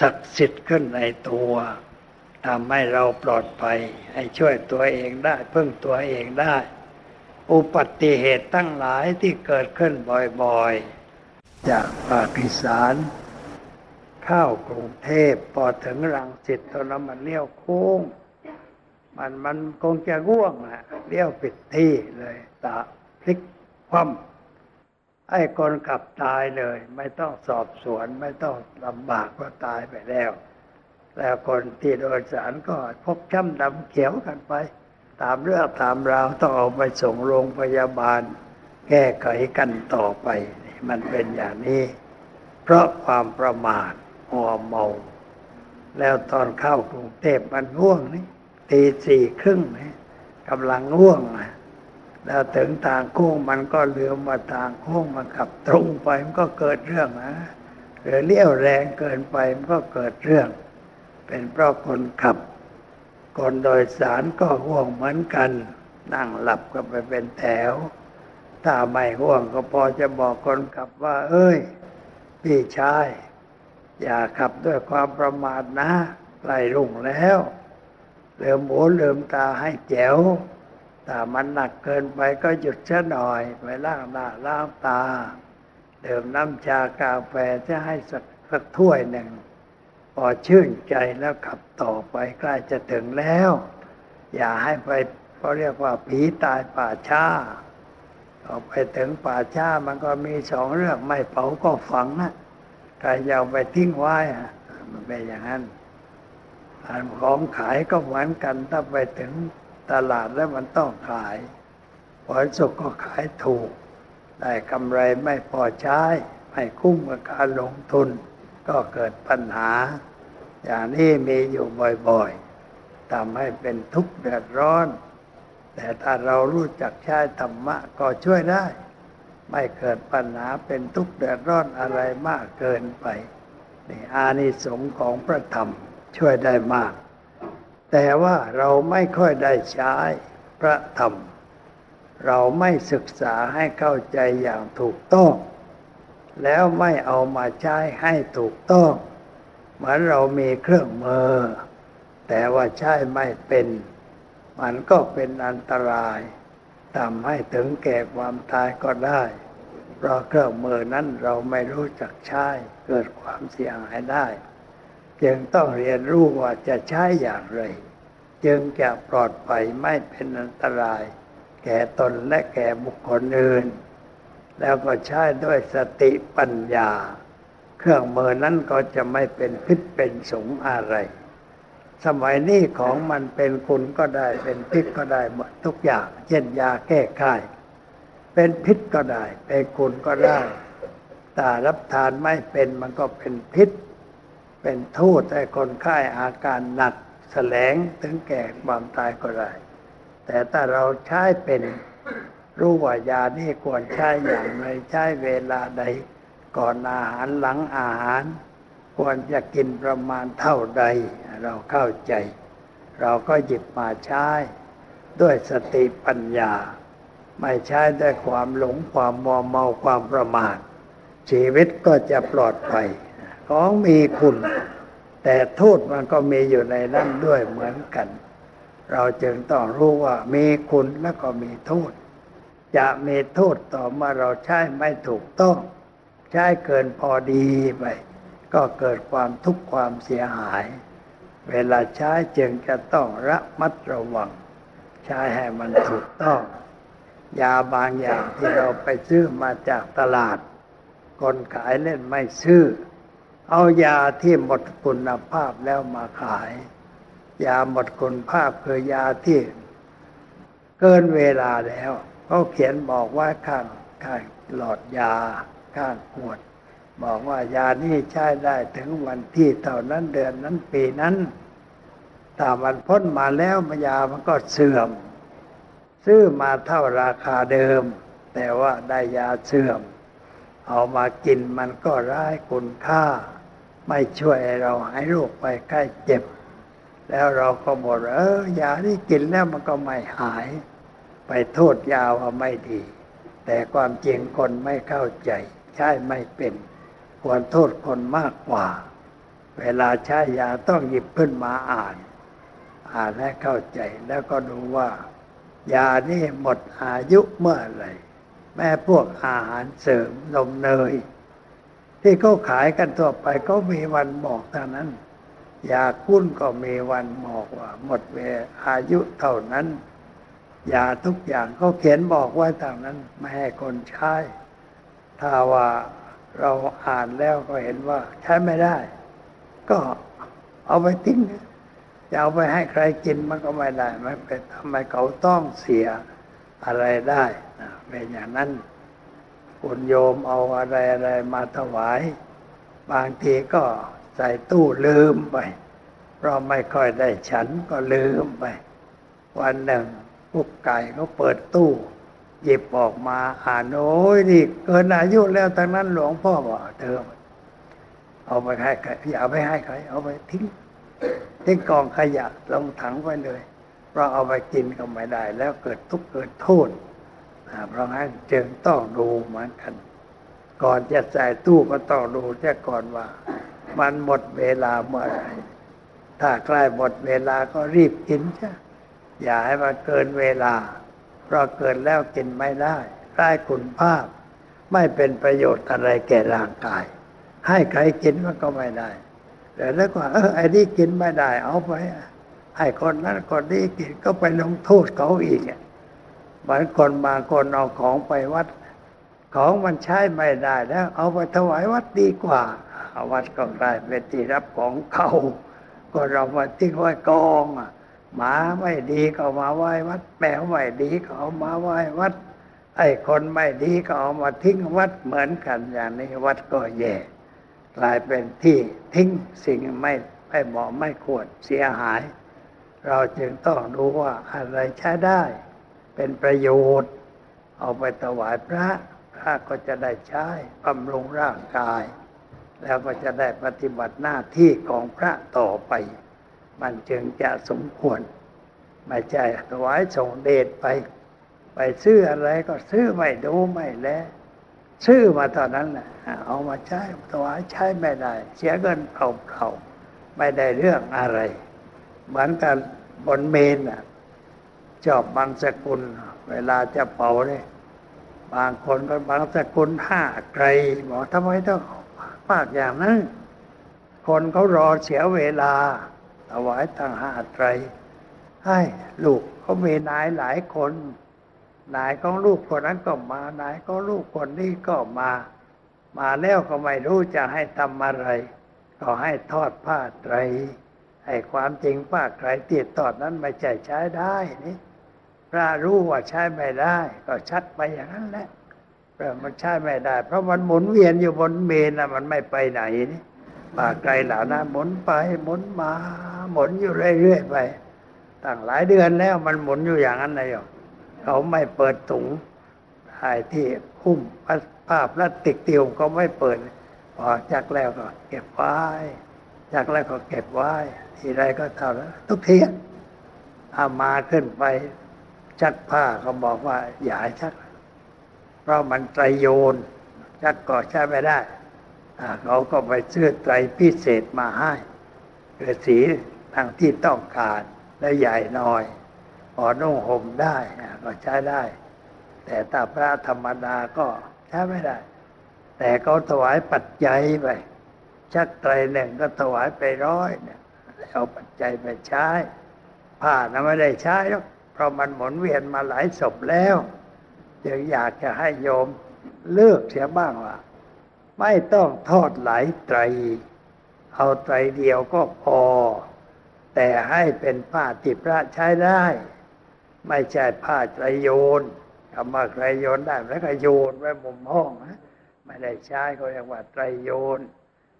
ศักดิ์สิทธิ์ขึ้นในตัวทำให้เราปลอดภัย ให้ช่วยตัวเองได้พึ่งตัวเองได้ อุปัติเหตุตั้งหลายที่เกิดขึ้นบ่อยๆ จากปากีสานเข้ากรุงเทพพอถึงรังสิตตอนนั้นมันเลี้ยวโค้ง มันมันคงจะง่วงอะเลี้ยวปิดที่เลยตาพลิกคว่ำไอ้คนขับตายเลย ไม่ต้องสอบสวน ไม่ต้องลำบากก็ตายไปแล้ว แล้วคนที่โดยสารก็พกช้ำดำเขียวกันไป ตามเรื่องตามราวต้องเอาไปส่งโรงพยาบาล แก้ไขกันต่อไป มันเป็นอย่างนี้ เพราะความประมาทหัวเมา แล้วตอนเข้ากรุงเทพมันง่วงนี่ ตีสี่ครึ่งกำลังง่วงแล้วถึงทางโค้งมันก็เลือมาทางโค้งมันขับตรงไปมันก็เกิดเรื่องนะหรือเลี้ยวแรงเกินไปมันก็เกิดเรื่อง เป็นเพราะคนขับ คนโดยสารก็ห่วงเหมือนกัน นั่งหลับก็ไปเป็นแถว ถ้าไม่ห่วงก็พอจะบอกคนขับว่า เอ้ย พี่ชาย อย่าขับด้วยความประมาทนะไล่รุ่งแล้ว เลืมหูลืมตาให้แจ๋วถ้ามันหนักเกินไปก็หยุดเสียหน่อย ไปล้างหน้าล้างตาเดื่มน้ำชากาแฟจะให้สักสักถ้วยหนึ่งพอชื่นใจแล้วขับต่อไปใกล้จะถึงแล้ว อย่าให้ไปเขาเรียกว่าผีตายป่าช้าออกไปถึงป่าช้ามันก็มีสองเรื่องไม่เผาก็ฝังนะใครจะเอาไปทิ้งไว้มันเป็นอย่างนั้น ของขายก็เหมือนกันถ้าไปถึงตลาดแล้วมันต้องขายผลสุกก็ขายถูกได้กำไรไม่พอใช้ ไม่คุ้มกับการลงทุน ก็เกิดปัญหา อย่างนี้มีอยู่บ่อยๆทำให้เป็นทุกข์เดือดร้อน แต่ถ้าเรารู้จักใช้ธรรมะก็ช่วยได้ ไม่เกิดปัญหาเป็นทุกข์เดือดร้อนอะไรมากเกินไปนี่อานิสงส์ของพระธรรม ช่วยได้มาก แต่ว่าเราไม่ค่อยได้ใช้พระธรรม เราไม่ศึกษาให้เข้าใจอย่างถูกต้อง แล้วไม่เอามาใช้ให้ถูกต้อง เหมือนเรามีเครื่องมือ แต่ว่าใช้ไม่เป็น มันก็เป็นอันตรายทำให้ถึงแก่ความตายก็ได้เพราะเครื่องมือนั้นเราไม่รู้จักใช้เกิดความเสียหายได้ จึงต้องเรียนรู้ว่าจะใช้อย่างไร จึงจะปลอดภัยไม่เป็นอันตราย แก่ตนและแก่บุคคลอื่น แล้วก็ใช้ด้วยสติปัญญา เครื่องมือนั้นก็จะไม่เป็นพิษเป็นสงอะไร สมัยนี้ของมันเป็นคุณก็ได้เป็นพิษก็ได้หมดทุกอย่าง เช่นยาแก้ไขเป็นพิษก็ได้ เป็นคุณก็ได้แต่รับทานไม่เป็นมันก็เป็นพิษ เป็นโทษให้คนไข้อาการหนักแสลงถึงแก่ความตายก็ได้ แต่ถ้าเราใช้เป็นรู้ว่ายานี่ควรใช้อย่างไรใช้เวลาใด ก่อนอาหารหลังอาหาร ควรจะกินประมาณเท่าใด เราเข้าใจ เราก็หยิบมาใช้ ด้วยสติปัญญา ไม่ใช้ด้วยความหลงความมัวเมาความประมาทชีวิตก็จะปลอดภัย ของมีคุณ แต่โทษมันก็มีอยู่ในนั้นด้วยเหมือนกัน เราจึงต้องรู้ว่ามีคุณแล้วก็มีโทษ จะมีโทษต่อมาเราใช้ไม่ถูกต้อง ใช้เกินพอดีไป ก็เกิดความทุกข์ความเสียหาย เวลาใช้จึงจะต้องระมัดระวัง ใช้ให้มันถูกต้องยาบางอย่างที่เราไปซื้อมาจากตลาด คนขายเล่นไม่ซื้อ เอายาที่หมดคุณภาพแล้วมาขาย ยาหมดคุณภาพคือยาที่เกินเวลาแล้วเขาเขียนบอกว่าข้างข้างหลอดยาข้างขวด บอกว่ายานี้ใช้ได้ถึงวันที่เท่านั้นเดือนนั้นปีนั้นถ้ามันพ้นมาแล้วมายามันก็เสื่อม ซื้อมาเท่าราคาเดิม แต่ว่าได้ยาเสื่อม เอามากินมันก็ร้ายคุณค่า ไม่ช่วยเราหายโรคไปใกล้เจ็บ แล้วเราก็บอกเออยาที่กินแล้วมันก็ไม่หาย ไปโทษยาว่าไม่ดี แต่ความจริงคนไม่เข้าใจ ใช่ไม่เป็น ควรโทษคนมากกว่า เวลาใช้ยาต้องหยิบขึ้นมาอ่าน อ่านให้เข้าใจแล้วก็ดูว่า ยานี่หมดอายุเมื่อไหร่แม่พวกอาหารเสริมนมเนย ที่เขาขายกันทั่วไปก็มีวันบอกเท่านั้นยาคุ้นก็มีวันบอกว่า หมดเวลาอายุเท่านั้นยาทุกอย่างเขาเขียนบอกไว้เท่านั้น ไม่ให้คนใช้ ถ้าว่าเราอ่านแล้วก็เห็นว่าใช้ไม่ได้ ก็เอาไปทิ้งจะเอาไปให้ใครกินมันก็ไม่ได้ไม่เป็นทำไมเขาต้องเสียอะไรได้เป็นอย่างนั้น คุณโยมเอาอะไรอะไรมาถวาย บางทีก็ใส่ตู้ลืมไป เพราะไม่ค่อยได้ฉันก็ลืมไป วันหนึ่งพวกไก่เขาเปิดตู้ หยิบออกมาอ่านโอ้ยนี่เกินอายุแล้วทั้งนั้นหลวงพ่อบอกเธอเอาไปให้ใครอย่าไปให้ใคร เอาไปทิ้งทิ้งกองขยะลงถังไว้เลย เพราะเอาไปกินก็ไม่ได้ แล้วเกิดทุกข์เกิดโทษ เพราะงั้นจึงต้องดูเหมือนกัน ก่อนจะใส่ตู้ก็ต้องดูเสียก่อนว่า มันหมดเวลาเมื่อไหร่ถ้าใกล้หมดเวลาก็รีบกินใช่อย่าให้มันเกินเวลา เพราะเกินแล้วกินไม่ได้ไร้คุณภาพ ไม่เป็นประโยชน์อะไรแก่ร่างกาย ให้ใครกินมันก็ไม่ได้แต่แล้วก็เออไอ้นี่กินไม่ได้ เอาไปให้คนนั้นคนนี้กินก็ไปลงโทษเขาอีก บางคนบางคนเอาของไปวัด ของมันใช้ไม่ได้แล้ว เอาไปถวายวัดดีกว่า วัดก็กลายเป็นที่รับของเขาก็เรามาทิ้งไว้กองอะหมาไม่ดีก็มาไหว้วัดแมวไม่ดีก็เอามาไหว้วัด ไอ้คนไม่ดีก็เอามาทิ้งวัดเหมือนกันอย่างนี้วัดก็แย่กลายเป็นที่ทิ้งสิ่งไม่ไม่เหมาะไม่ควรเสียหาย เราจึงต้องรู้ว่าอะไรใช้ได้ เป็นประโยชน์ เอาไปถวายพระ พระก็จะได้ใช้บำรุงร่างกาย แล้วก็จะได้ปฏิบัติหน้าที่ของพระต่อไป มันจึงจะสมควรไม่ใช่ถวายส่งเดชไป ไปซื้ออะไรก็ซื้อไม่ดูไม่แลซื้อมาตอนนั้นแหละเอามาใช้ถวายใช้ไม่ได้ เสียเงินเปล่าๆไม่ได้เรื่องอะไร เหมือนกันบนเมนน่ะ ชอบบางสกุล เวลาจะเป่าเนี่ยบางคนก็บางสกุลห้าไกรบอกทำไมต้องมากอย่างนั้น คนเขารอเสียเวลาถวายตั้งห้าไตรให้ลูกเขามีนายหลายคนนายของลูกคนนั้นก็มานายของลูกคนนี้ก็มา มาแล้วก็ไม่รู้จะให้ทำอะไร ก็ให้ทอดผ้าไตรให้ความจริงผ้าไตรติดตอดนั้นไม่ใช่ใช้ได้นี่ พระรู้ว่าใช้ไม่ได้ ก็ชัดไปอย่างนั้นแหละมันใช้ไม่ได้ เพราะมันหมุนเวียนอยู่บนเมนนะมันไม่ไปไหนนี่ป่าไกลเหล่านั้นหมุนไปหมุนมาหมุนอยู่เรื่อยๆไปตั้งหลายเดือนแล้วมันหมุนอยู่อย่างนั้นเลยเขาไม่เปิดถุงไอ้ที่หุ้มผ้าพลาสติกติวก็ไม่เปิดพอจักแล้วก็เก็บไว้จักแล้วก็เก็บไว้ ทีไรก็เท่านั้นทุกทีอามาขึ้นไป ชักผ้าเขาบอกว่า อย่าชัก เพราะมันไตรโยน ชักก็ใช้ไม่ได้เขาก็ไปซื้อไตรพิเศษมาให้คือสีทางที่ต้องการ และใหญ่หน่อยพอนุ่งห่มได้ก็ใช้ได้ แต่ถ้าพระธรรมดาก็ใช้ไม่ได้ แต่เขาถวายปัจจัยไปชักไตรหนึ่งก็ถวายไปร้อยเนี่ยเอาปัจจัยไปใช้ ผ้านะไม่ได้ใช้หรอก เพราะมันหมุนเวียนมาหลายศพแล้วจึงอยากจะให้โยมเลือกเสียบ้างว่า ไม่ต้องทอดหลายไตร เอาไตรเดียวก็พอ แต่ให้เป็นผ้าที่พระใช้ได้ ไม่ใช่ผ้าไตรโยนคำว่าไตรโยนได้แล้วก็โยนไว้มุมห้องนะไม่ได้ใช้เขาเรียกว่าไตรโยน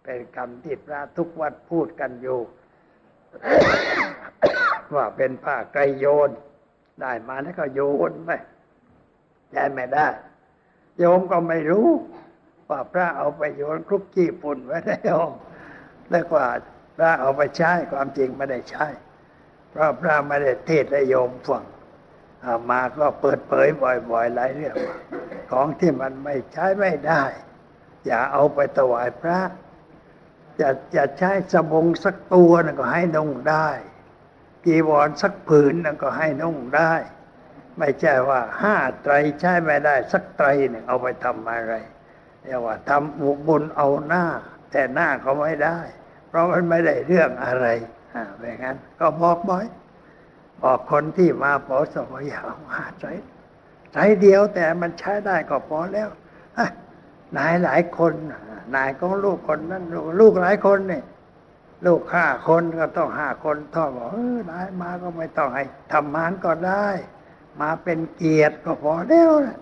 เป็นคำที่พระทุกวัดพูดกันอยู่ว่าเป็นผ้าไกรโยน ได้มาแล้วก็โยนไปใช้ไม่ได้ โยมก็ไม่รู้ ว่าพระเอาไปโยนคลุกขี้ฝุ่นไว้ในห้องแล้วกว่าพระเอาไปใช้ความจริงไม่ได้ใช้เพราะพระไม่ได้เทศให้โยมฟังมาก็เปิดเผยบ่อยๆหลายเรื่องของที่มันไม่ใช้ไม่ได้ อย่าเอาไปถวายพระจะจะใช้สบงสักตัวนึงก็ให้นงได้ กีวรสักผืนนึงก็ให้นุ่งได้ ไม่ใช่ว่าห้าไตรใช้ไม่ได้ สักไตรหนึ่งเอาไปทำอะไรเรียกว่าทำบุญเอาหน้า แต่หน้าเขาไม่ได้ เพราะมันไม่ได้เรื่องอะไรอ่าแบบนั้น ก็บอกบ่อยบอกคนที่มาปอสวอย่าเอาหาใจใจเดียวแต่มันใช้ได้ก็พอแล้วนายหลายคนนายของลูกคนนั้นลูกหลายคนเนี่ย ลูกห้าคนก็ต้องห้าคนท่อบอกเออนายมาก็ไม่ต้องให้ทำมานก็ได้ มาเป็นเกียรติก็พอแล้วนะ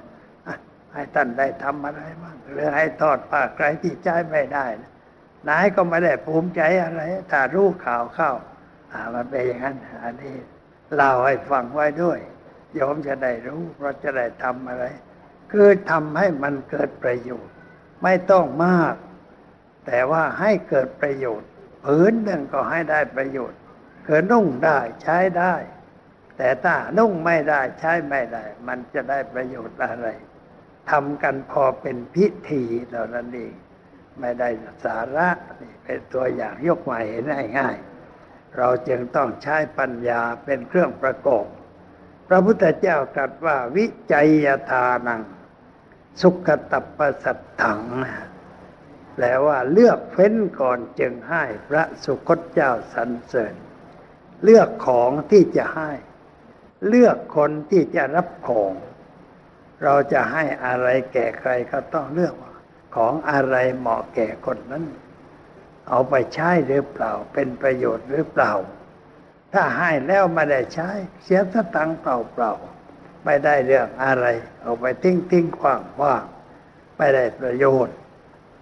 ให้ท่านได้ทำอะไรบ้างหรือให้ทอดผ้าใครที่ใจไม่ได้นายก็ไม่ได้ภูมิใจอะไรถ้ารู้ข่าวเข้าอ่ามันเป็นอย่างนั้นอันนี้เล่าให้ฟังไว้ด้วยโยมจะได้รู้เราจะได้ทำอะไร คือทำให้มันเกิดประโยชน์ ไม่ต้องมาก แต่ว่าให้เกิดประโยชน์ ผืนหนึ่งก็ให้ได้ประโยชน์คือนุ่งได้ใช้ได้ แต่ถ้านุ่งไม่ได้ใช้ไม่ได้ มันจะได้ประโยชน์อะไรทำกันพอเป็นพิธีเหล่านั้นเองไม่ได้สาระนี่เป็นตัวอย่างยกมาเห็นง่ายๆเราจึงต้องใช้ปัญญาเป็นเครื่องประกอบพระพุทธเจ้าตรัสว่าวิจัยทานัง สุขตับประสัตถัง แปลว่าเลือกเฟ้นก่อนจึงให้พระสุคตเจ้าสรรเสริญ เลือกของที่จะให้ เลือกคนที่จะรับของ เราจะให้อะไรแก่ใครก็ต้องเลือกว่า ของอะไรเหมาะแก่คนนั้น เอาไปใช้หรือเปล่า เป็นประโยชน์หรือเปล่า ถ้าให้แล้วไม่ได้ใช้ เสียสตังเปล่าเปล่าไม่ได้เรื่องอะไร เอาไปทิ้งทิ้งขว้างขว้างไม่ได้ประโยชน์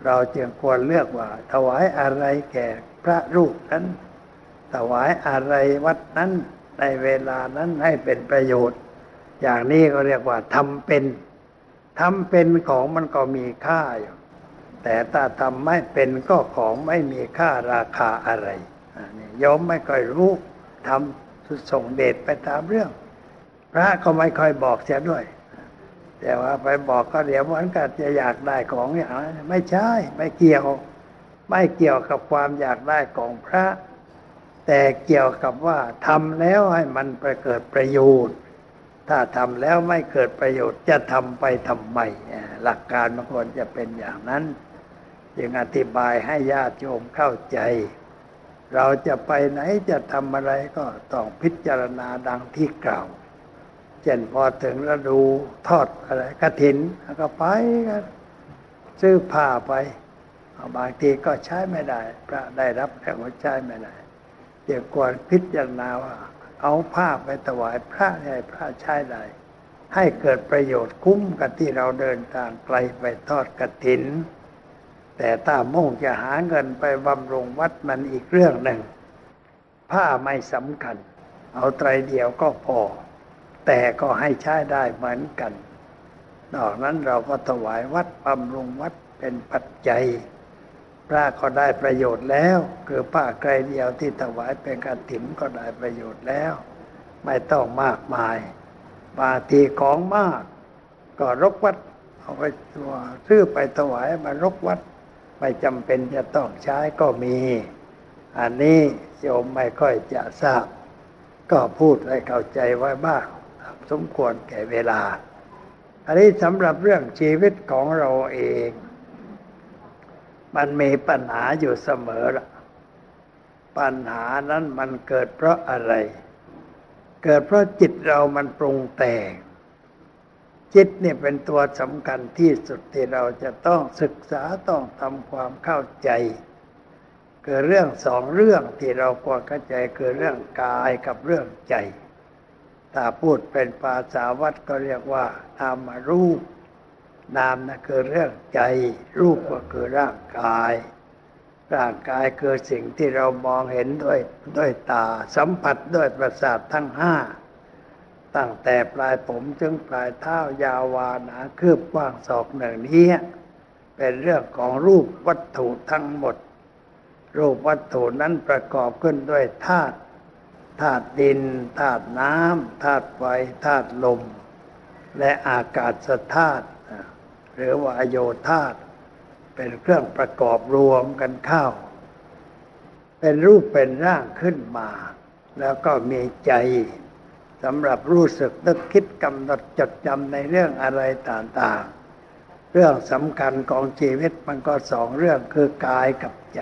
เราจึงควรเลือกว่า ถวายอะไรแก่พระรูปนั้น ถวายอะไรวัดนั้นในเวลานั้นให้เป็นประโยชน์ อย่างนี้ก็เรียกว่าทำเป็นทำเป็นของมันก็มีค่าอยู่ แต่ถ้าทำไม่เป็นก็ของไม่มีค่าราคาอะไรนี่ยมไม่ค่อยรู้ทำส่งเดชไปตามเรื่อง พระก็ไม่ค่อยบอกเสียด้วย แต่ว่าไปบอกก็เดี๋ยวมันก็จะอยากได้ของอย่างนั้นไม่ใช่ไม่เกี่ยว ไม่เกี่ยวกับความอยากได้ของพระ แต่เกี่ยวกับว่าทำแล้วให้มันไปเกิดประโยชน์ ถ้าทำแล้วไม่เกิดประโยชน์จะทำไปทำไมหลักการมันควรจะเป็นอย่างนั้นจึงอธิบายให้ญาติโยมเข้าใจ เราจะไปไหนจะทำอะไรก็ต้องพิจารณาดังที่กล่าว นพอถึงฤดูทอดอะไรกระถินแล้วก็ไปกันซื้อผ้าไปบางทีก็ใช้ไม่ได้ พระได้รับแต่ว่าใช้ไม่ได้เดี๋ยวควรพิจารณาว่า เอาผ้าไปถวายพระให้พระใช้ได้ให้เกิดประโยชน์คุ้มกับที่เราเดินทางไกลไปทอดกระถิน แต่ถ้ามุ่งจะหาเงินไปบำรุงวัดมันอีกเรื่องหนึ่ง ผ้าไม่สำคัญ เอาไตรเดียวก็พอ แต่ก็ให้ใช้ได้เหมือนกัน นอกนั้นเราก็ถวายวัดบำรุงวัดเป็นปัจจัย พระก็ได้ประโยชน์แล้ว คือผ้าไกรเดียวที่ถวายเป็นกฐินก็ได้ประโยชน์แล้ว ไม่ต้องมากมาย บางทีของมาก ก็รกวัดเอาไปตัวซื้อไปถวายมารกวัด ไม่จำเป็นจะต้องใช้ก็มี อันนี้โยมไม่ค่อยจะทราบ ก็พูดให้เข้าใจไว้บ้าง สมควรแก่เวลา อันนี้สำหรับเรื่องชีวิตของเราเอง มันมีปัญหาอยู่เสมอละปัญหานั้นมันเกิดเพราะอะไร เกิดเพราะจิตเรามันปรุงแต่งจิตเนี่ยเป็นตัวสำคัญที่สุดที่เราจะต้องศึกษาต้องทำความเข้าใจ คือเรื่องสองเรื่องที่เราควรเข้าใจคือเรื่องกายกับเรื่องใจ ถ้าพูดเป็นภาษาวัดก็เรียกว่า นามารูป นามนะคือเรื่องใจ รูปก็คือร่างกาย ร่างกายคือสิ่งที่เรามองเห็นด้วยด้วยตา สัมผัสด้วยประสาททั้งห้าตั้งแต่ปลายผมถึงปลายเท้ายาววานาคืบกว้างศอกหนึ่งนี้เป็นเรื่องของรูปวัตถุทั้งหมด รูปวัตถุนั้นประกอบขึ้นด้วยธาตุ ธาตุดินธาตุน้ำธาตุไฟธาตุลม และอากาศธาตุหรือว่าโยธาตุเป็นเครื่องประกอบรวมกันเข้า เป็นรูปเป็นร่างขึ้นมา แล้วก็มีใจสำหรับรู้สึกนึกคิดกำหนดจดจำในเรื่องอะไรต่างๆ เรื่องสำคัญของชีวิตมันก็สองเรื่องคือกายกับใจ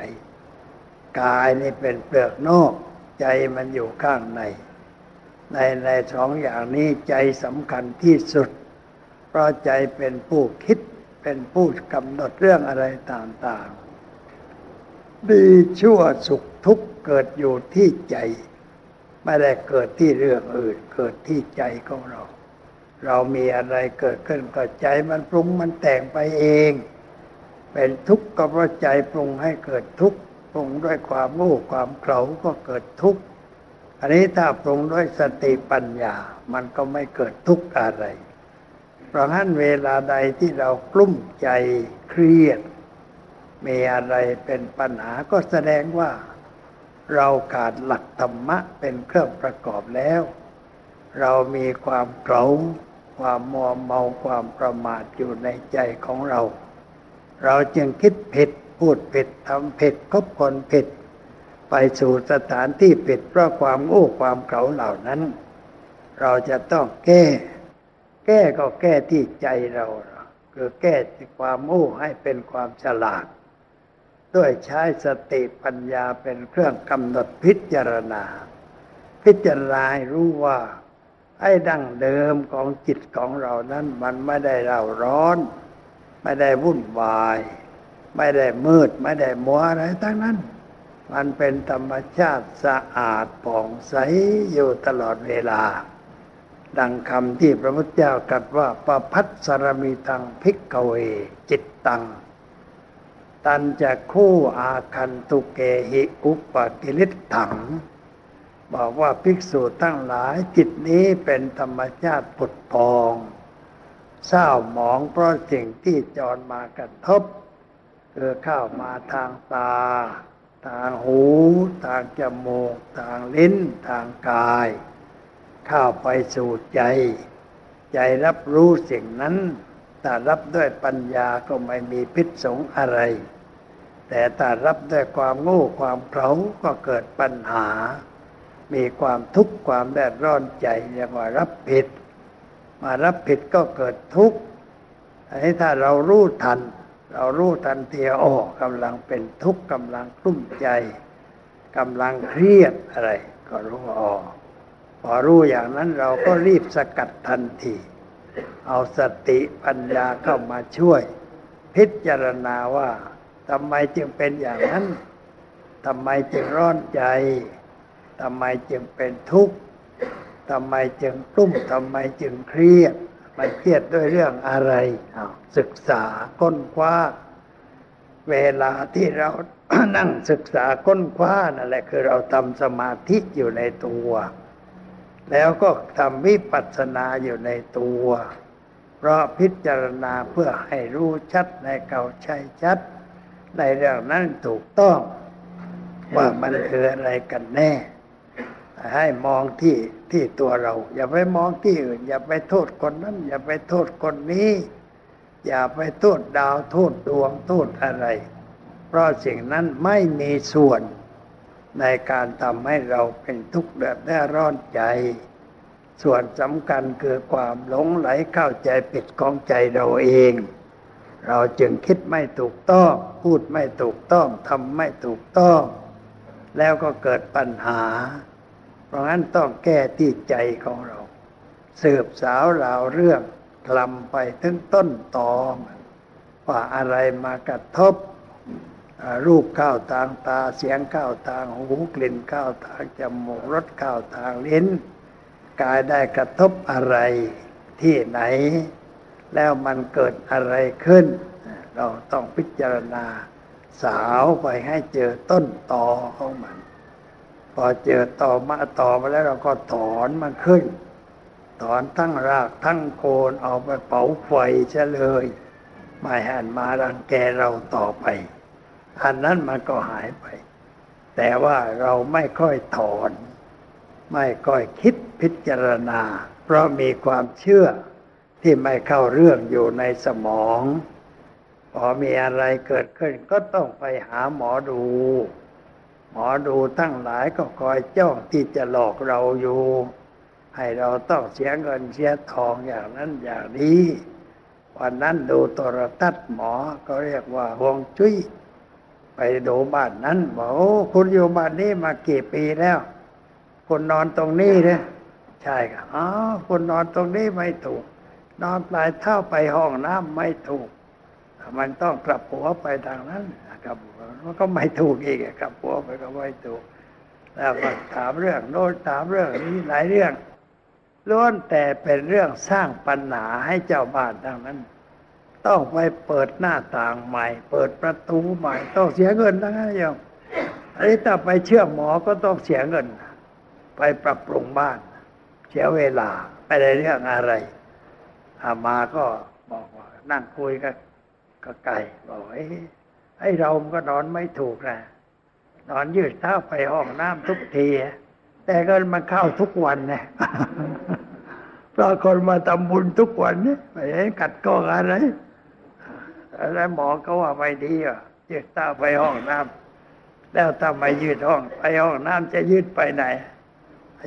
กายนี่เป็นเปลือกนอก ใจมันอยู่ข้างใน ในในสองอย่างนี้ใจสำคัญที่สุด เพราะใจเป็นผู้คิดเป็นผู้กำหนดเรื่องอะไรต่างๆ ดีชั่วสุขทุกข์เกิดอยู่ที่ใจ ไม่ได้เกิดที่เรื่องอื่น เกิดที่ใจของเรา เรามีอะไรเกิดขึ้นก็ใจมันปรุงมันแต่งไปเอง เป็นทุกข์ก็เพราะใจปรุงให้เกิดทุกข์ ปรุงด้วยความโง่ความเขลาก็เกิดทุกข์อันนี้ถ้าปรุงด้วยสติปัญญา มันก็ไม่เกิดทุกข์อะไร เพราะงั้นเวลาใดที่เรากลุ้มใจเครียด มีอะไรเป็นปัญหาก็แสดงว่า เราขาดหลักธรรมะเป็นเครื่องประกอบแล้ว เรามีความเกลาความมัวเมาความประมาทอยู่ในใจของเรา เราจึงคิดผิด พูดผิดทำผิดคบคนผิด ไปสู่สถานที่ผิดเพราะความโง่ความเก่าเหล่านั้น เราจะต้องแก้ แก้ก็แก้ที่ใจเราคือแก้ความโง่ให้เป็นความฉลาด ด้วยใช้สติปัญญาเป็นเครื่องกำหนดพิจารณา พิจารณารู้ว่าไอ้ดั้งเดิมของจิตของเรานั้น มันไม่ได้เราร้อน ไม่ได้วุ่นวาย ไม่ได้มืดไม่ได้มัวอะไรทั้งนั้น มันเป็นธรรมชาติสะอาดผ่องใสอยู่ตลอดเวลา ดังคำที่พระพุทธเจ้าตรัสว่าประพัสสรมีตังพิกเว จิตตัง ตันจะคู่อาคันตุเกหิอุปกิริถัง บอกว่าภิกษุทั้งหลายจิตนี้เป็นธรรมชาติปุดพองเศร้าหมองเพราะสิ่งที่จรมากระทบ คือเข้ามาทางตา ทางหู ทางจมูก ทางลิ้น ทางกาย เข้าไปสู่ใจ ใจรับรู้สิ่งนั้นถ้ารับด้วยปัญญาก็ไม่มีพิษสงอะไร แต่ถ้ารับด้วยความโง่ความเขลาก็เกิดปัญหา มีความทุกข์ความแดดร้อนใจเรียกว่ารับผิด มารับผิดก็เกิดทุกข์อันนี้ถ้าเรารู้ทัน เรารู้ทันทีโอ้กำลังเป็นทุกข์กำลังกลุ้มใจกำลังเครียดอะไร ก็รู้อ๋อพอรู้อย่างนั้นเราก็รีบสกัดทันที เอาสติปัญญาเข้ามาช่วย พิจารณาว่าทำไมจึงเป็นอย่างนั้นทำไมจึงร้อนใจทำไมจึงเป็นทุกข์ทำไมจึงกลุ้มทำไมจึงเครียด มันเครียดด้วยเรื่องอะไร ศึกษาค้นคว้า เวลาที่เรานั่งศึกษาค้นคว้านั่นแหละคือเราทำสมาธิอยู่ในตัว แล้วก็ทำวิปัสสนาอยู่ในตัว เพราะพิจารณาเพื่อให้รู้ชัดในเก่าใช่ชัด ในเรื่องนั้นถูกต้อง ว่ามันคืออะไรกันแน่ ให้มองที่ที่ตัวเรา อย่าไปมองที่อื่น อย่าไปโทษคนนั้น อย่าไปโทษคนนี้ อย่าไปโทษดาวโทษดวงโทษอะไร เพราะสิ่งนั้นไม่มีส่วนในการทำให้เราเป็นทุกข์เดือดร้อนใจ ส่วนสำคัญคือความหลงไหลเข้าใจผิดของใจเราเอง เราจึงคิดไม่ถูกต้อง พูดไม่ถูกต้องทำไม่ถูกต้อง แล้วก็เกิดปัญหา เพราะงั้นต้องแก้ที่ใจของเรา สืบสาวราวเรื่องคลำไปถึงต้นตอว่าอะไรมากระทบ รูปเข้าทางตาเสียงเข้าทางหูกลิ่นเข้าทางจมูกรสเข้าทางลิ้นกายได้กระทบอะไรที่ไหน แล้วมันเกิดอะไรขึ้น เราต้องพิจารณาสาวไปให้เจอต้นตอของมัน พอเจอต่อมาต่อมาแล้วเราก็ถอนมันขึ้น ถอนทั้งรากทั้งโคนเอาไปเผาไฟเฉเลยไม่หันมารังแกเราต่อไป อันนั้นมันก็หายไป แต่ว่าเราไม่ค่อยถอน ไม่ค่อยคิดพิจารณา เพราะมีความเชื่อที่ไม่เข้าเรื่องอยู่ในสมอง พอมีอะไรเกิดขึ้นก็ต้องไปหาหมอดู มอดูทั้งหลายก็คอยจ้องที่จะหลอกเราอยู่ ให้เราต้องเสียเงินเสียทองอย่างนั้นอย่างนี้วันนั้นดูโทรทัศน์หมอก็เรียกว่าฮวงจุ้ยไปดูบ้านนั้นบอกโอ้คุณอยู่บ้านนี้มากี่ปีแล้ว คุณนอนตรงนี้เนี่ยใช่ครับอ๋อคุณนอนตรงนี้ไม่ถูก นอนปลายเท้าไปห้องน้ำไม่ถูก มันต้องกลับหัวไปทางนั้นครับ มันก็ไม่ถูกอีกกลับหัวไปก็ไม่ถูกแล้วก็ถามเรื่องโน้นถามเรื่องนี้หลายเรื่องล้วนแต่เป็นเรื่องสร้างปัญหาให้เจ้าบ้านทางนั้น ต้องไปเปิดหน้าต่างใหม่ เปิดประตูใหม่ ต้องเสียเงินทั้งนั้นโยมอันนี้ถ้าไปเชื่อหมอก็ต้องเสียเงิน ไปปรับปรุงบ้าน เสียเวลาไปในเรื่องอะไรอามาก็บอกว่านั่งคุยกับกไก่บอกไอ้ ไอ้เราก็นอนไม่ถูกนะนอนยืดเท้าไปห้องน้ำทุกทีแต่เงินมันเข้าทุกวันนี่ยเพราะคนมาทำบุญทุกวันเนี่ยไม่กัดก้องอะไรแล้วหมอก็ว่าไม่ดีอะยืดตาไปห้องน้ำแล้วถ้าไมยืดห้อง ไปห้องน้ำจะยืดไปไหน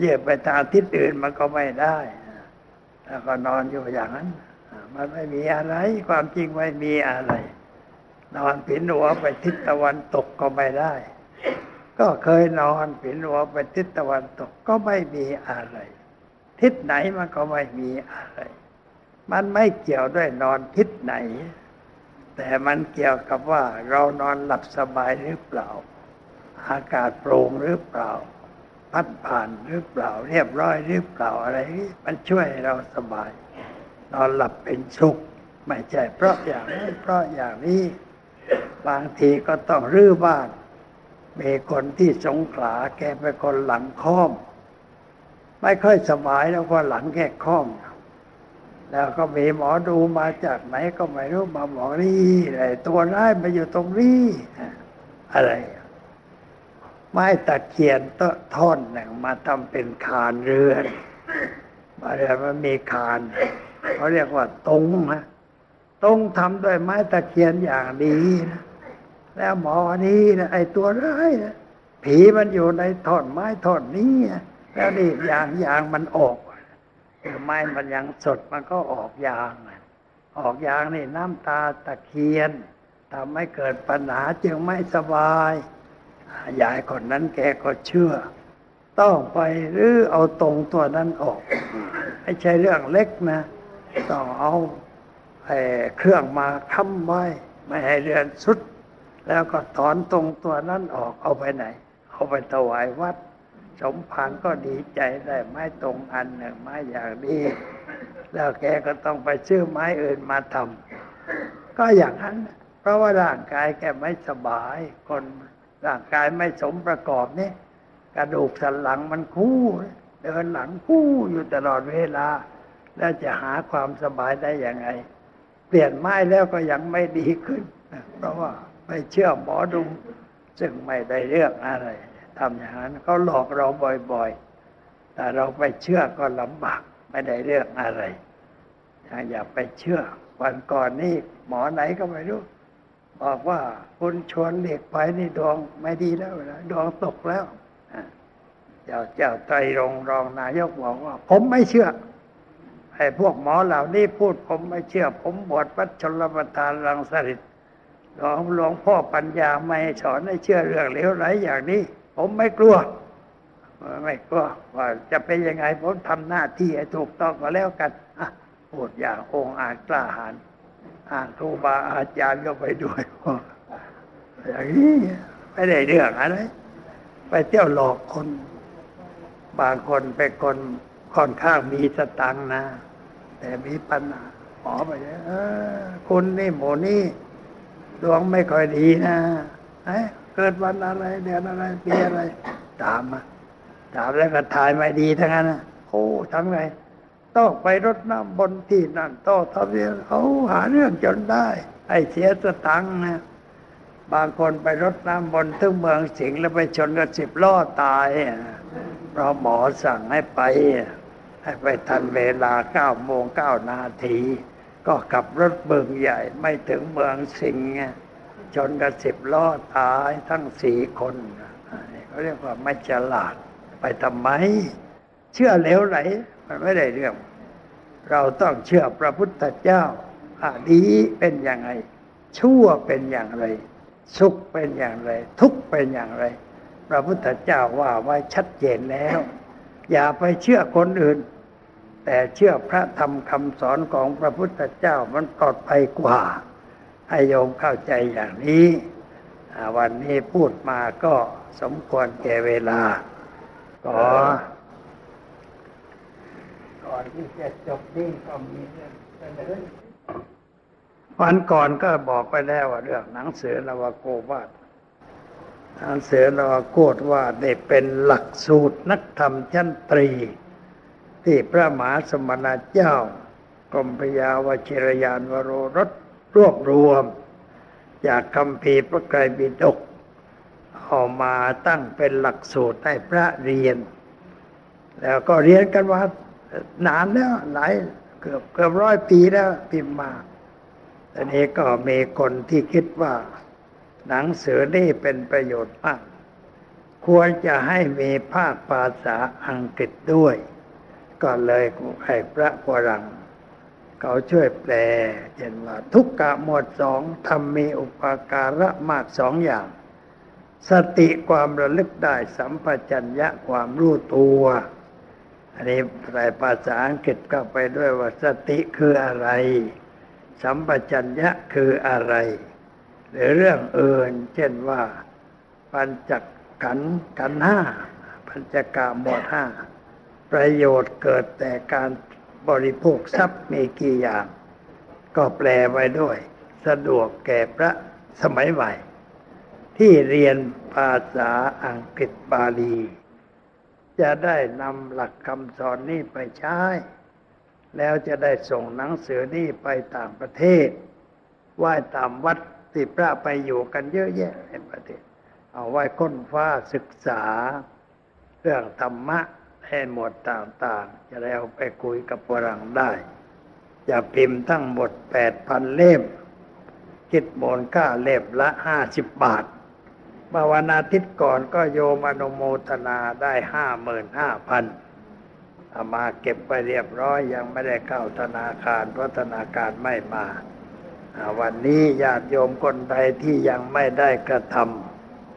ยืดไปทางทิศอื่นมันก็ไม่ได้แล้วก็นอนอยู่อย่างนั้น มันไม่มีอะไร ความจริงไม่มีอะไร นอนผินหัวไปทิศตะวันตกก็ไม่ได้ ก็เคยนอนผินหัวไปทิศตะวันตกก็ไม่มีอะไร ทิศไหนมันก็ไม่มีอะไร มันไม่เกี่ยวด้วยนอนทิศไหน แต่มันเกี่ยวกับว่าเรานอนหลับสบายหรือเปล่า อากาศโปร่งหรือเปล่า พัดผ่านหรือเปล่า เรียบร้อยหรือเปล่าอะไรมันช่วยเราสบาย นอนหลับเป็นสุขไม่ใช่เพราะอย่างนี้เพราะอย่างนี้ บางทีก็ต้องรื้อบ้านมีคนที่สงขลาแกเป็นคนหลังค่อม ไม่ค่อยสบายแล้วก็หลังแค่ค่อม แล้วก็มีหมอดูมาจากไหนก็ไม่รู้มาบอกนี่อะไรตัวร้ายมาอยู่ตรงนี้อะไร ไม้ตะเคียนต้นท่อนหนึ่งมาทำเป็นคานเรือนมาเรือนมันมีคานเขาเรียกว่าตรงนะ ตรงทำด้วยไม้ตะเคียนอย่างดีนะแล้วหมอนี่นะไอ้ตัวร้ายนะผีมันอยู่ในท่อนไม้ท่อนนี้แล้วนี่อย่างอย่างมันออกไม้มันยังสดมันก็ออกยางออกยางนี่น้ำตาตะเคียนทำให้เกิดปัญหาจึงไม่สบายยายคนนั้นแกก็เชื่อ ต้องไปหรือเอาตรงตัวนั้นออก ไม่ใช่เรื่องเล็กนะ ต้องเอา เครื่องมาค้ำไว้ไม่ให้เรือนสุด แล้วก็ถอนตรงตัวนั้นออกเอาไปไหน เอาไปถวายวัด สมภารก็ดีใจได้ไม้ตรงอันหนึ่งไม้อย่างนี้แล้วแกก็ต้องไปซื้อไม้อื่นมาทำก็อย่างนั้น เพราะว่าร่างกายแกไม่สบาย คนร่างกายไม่สมประกอบนี่กระดูกสันหลังมันคู่เดินหลังคู่อยู่ตลอดเวลา แล้วจะหาความสบายได้ยังไง เปลี่ยนไม้แล้วก็ยังไม่ดีขึ้น เพราะว่าไปเชื่อหมอดูซึ่งไม่ได้เรื่องอะไรทำอย่างนั้นเขาหลอกเราบ่อยๆ แต่เราไปเชื่อก็ลำบากไม่ได้เรื่องอะไร อย่าไปเชื่อ วันก่อนนี่หมอไหนก็ไม่รู้บอกว่าคุณชวนเหล็กไปนี่ดวงไม่ดีแล้วนะดวงตกแล้วเจ้าเจ้าไตรรงรองนายกบอกว่า ผมไม่เชื่อ ไอ้พวกหมอเหล่านี้พูดผมไม่เชื่อ ผมบวชวัดชลประทานรังสฤษหลวงหลวงพ่อปัญญาไม่สอนให้เชื่อเรื่องเลวไหลอย่างนี้ ผมไม่กลัว ไม่กลัวว่าจะเป็นยังไงผมทำหน้าที่ให้ถูกต้องก็แล้วกันพูดอย่างองอาจกล้าหาญอ่านครูบาอาจารย์ก็ไปด้วยอย่างนี้ไม่ได้เรื่องอะไรไปเที่ยวหลอกคน บางคนเป็นคนค่อนข้างมีสตังนะ แต่มีปัญหาหมอไปเลยคุณนี่หมูนี่ดวงไม่ค่อยดีนะเกิดวันอะไร เดือนอะไรปีอะไร ถามมาถามแล้วก็ถ่ายไม่ดีทั้งนั้นนะโอ้ทำไงต้องไปรดน้ำบนที่นั่นต้องทำเรื่องเขาหาเรื่องจนได้ไอ้เสียสตังค์นะ บางคนไปรดน้ำบนทึ่งเมืองสิงห์แล้วไปชนกับสิบล้อตายเพราะหมอสั่งให้ไป ให้ไปทันเวลาเก้าโมงเก้านาที ก็ขับรถเบิงใหญ่ไม่ถึงเมืองสิงห์ชนกับสิบล้อตายทั้งสี่คนเขาเรียกว่าไม่ฉลาดไปทำไม เชื่อเหลวไหล มันไม่ได้เรื่อง เราต้องเชื่อพระพุทธเจ้าอาดีเป็นอย่างไร ชั่วเป็นอย่างไร สุขเป็นอย่างไร ทุกข์เป็นอย่างไร พระพุทธเจ้าว่าไว้ชัดเจนแล้ว อย่าไปเชื่อคนอื่น แต่เชื่อพระธรรมคำสอนของพระพุทธเจ้ามันปลอดภัยกว่า ให้โยมเข้าใจอย่างนี้ วันนี้พูดมาก็สมควรแก่เวลาขอก่อนที่จะจบนี่ก็มีเรื่องเสนอวันก่อนก็บอกไปแล้วว่าเรื่องหนังสือลาวโกวาด หนังสือลาโกดว่าได้เป็นหลักสูตรนักธรรมชั้นตรี ที่พระมหาสมณเจ้ากรมพยาวชิรยานวโรรสรวบรวม จากคำพีพระไกรปิฎกออกมาตั้งเป็นหลักสูตรให้พระเรียน แล้วก็เรียนกันว่านานแล้วหลายเกือบเกือบร้อยปีแล้วพิมพ์มาแต่นี้ก็มีคนที่คิดว่า หนังสือนี่เป็นประโยชน์มาก ควรจะให้มีภาคภาษาอังกฤษด้วย ก็เลยให้พระวรังเขาช่วยแปลเห็นว่า ทุกกะหมวดสองทำมีอุปการะมากสองอย่าง สติความระลึกได้สัมปชัญญะความรู้ตัว อันนี้ใส่ภาษาอังกฤษก็ไปด้วยว่าสติคืออะไร สัมปชัญญะคืออะไร หรือเรื่องอื่น เช่นว่า ปัญจขันขันห้าปัญจกาหมวดห้าประโยชน์เกิดแต่การบริโภคทรัพย์มีกี่อย่าง ก็แปลไว้ด้วย สะดวกแก่พระสมัยใหม่ ที่เรียนภาษาอังกฤษบาลี จะได้นำหลักคำสอนนี้ไปใช้ แล้วจะได้ส่งหนังสือนี้ไปต่างประเทศ ไหว้ตามวัด ที่พระไปอยู่กันเยอะแยะในประเทศ เอาไว้ค้นฟ้าศึกษา เรื่องธรรมะให้หมดต่างๆ จะได้เอาไปคุยกับฝรั่งได้ จะพิมพ์ทั้งหมดแปดพันเล่ม คิดโมนค่าเล่มละห้าสิบบาทเมื่อวันอาทิตย์ก่อนก็โยมอนุโมทนาได้ห้าหมื่นห้าพันเอามาเก็บไปเรียบร้อยยังไม่ได้เข้าธนาคารเพราะธนาคารไม่มา วันนี้ญาติโยมคนใดที่ยังไม่ได้กระท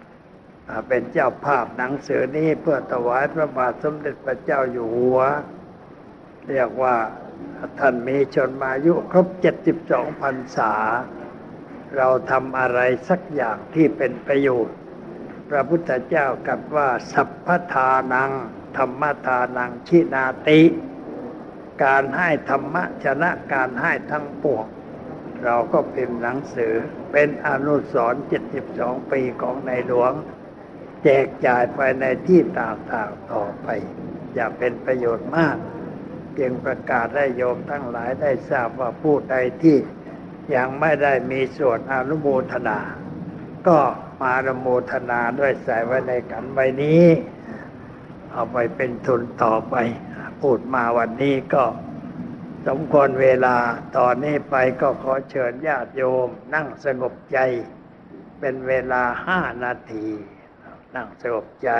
ำเป็นเจ้าภาพหนังสือนี้เพื่อถวายพระบาทสมเด็จพระเจ้าอยู่หัว เรียกว่าท่านมีชนมายุครบเจ็ดสิบสองพรรษา เราทำอะไรสักอย่างที่เป็นประโยชน์ พระพุทธเจ้ากัดว่า สัพพทานัง ธรรมทานังชินาติ การให้ธรรมะชนะการให้ทั้งปวง เราก็เป็นหนังสือ เป็นอนุสรณ์72 ปีของในหลวง แจกจ่ายไปในที่ต่างๆต่อไป อย่าเป็นประโยชน์มากเพียงประกาศได้โยมทั้งหลายได้ทราบว่าผู้ใดที่ยังไม่ได้มีส่วนอนุโมทนา ก็มาระโมทนาด้วยใส่ไว้ในกันใบนี้ เอาไปเป็นทุนต่อไป พูดมาวันนี้ก็ สมควรเวลาตอนนี้ไปก็ขอเชิญญาติโยม นั่งสงบใจ เป็นเวลาห้านาที นั่งสงบใจ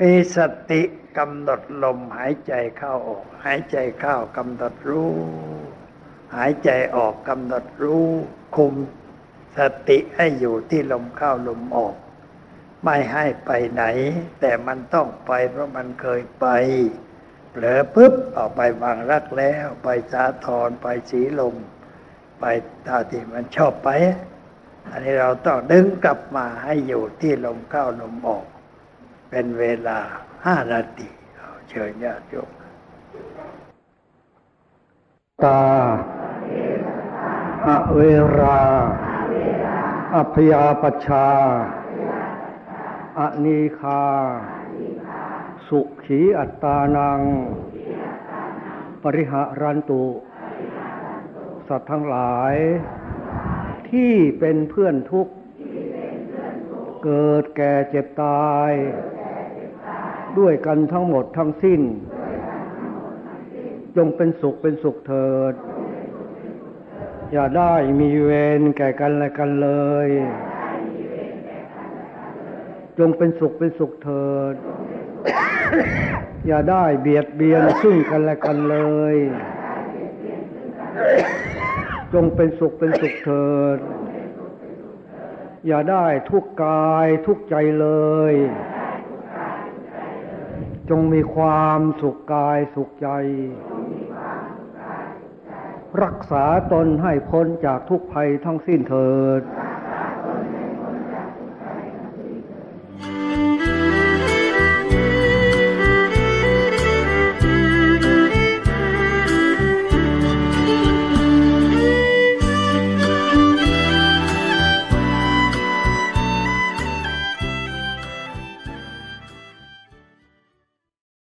มีสติกำหนดลมหายใจเข้าออก หายใจเข้ากำหนดรู้ หายใจออกกำหนดรู้ คุมสติให้อยู่ที่ลมเข้าลมออก ไม่ให้ไปไหน แต่มันต้องไปเพราะมันเคยไป เผลอปุ๊บออกไปบางรักแล้ว ไปสาทรไปสีลม ไปตาที่มันชอบไป อันนี้เราต้องดึงกลับมาให้อยู่ที่ลมเข้าลมออก เป็นเวลาห้านาทีเชิญญาติโยมตาอเวราอพยาปชาอนีคา ขีอัตตานัง ปริหารันตุ สัตว์ทั้งหลาย ที่เป็นเพื่อนทุกข์ เกิดแก่เจ็บตาย ด้วยกันทั้งหมดทั้งสิ้น จงเป็นสุขเป็นสุขเถิด อย่าได้มีเวรแก่กันและกันเลย จงเป็นสุขเป็นสุขเถิด อย่าได้เบียดเบียนซึ่งกันและกันเลย จงเป็นสุขเป็นสุขเถิด อย่าได้ทุกกายทุกใจเลย จงมีความสุขกายสุขใจ รักษาตนให้พ้นจากทุกภัยทั้งสิ้นเถิด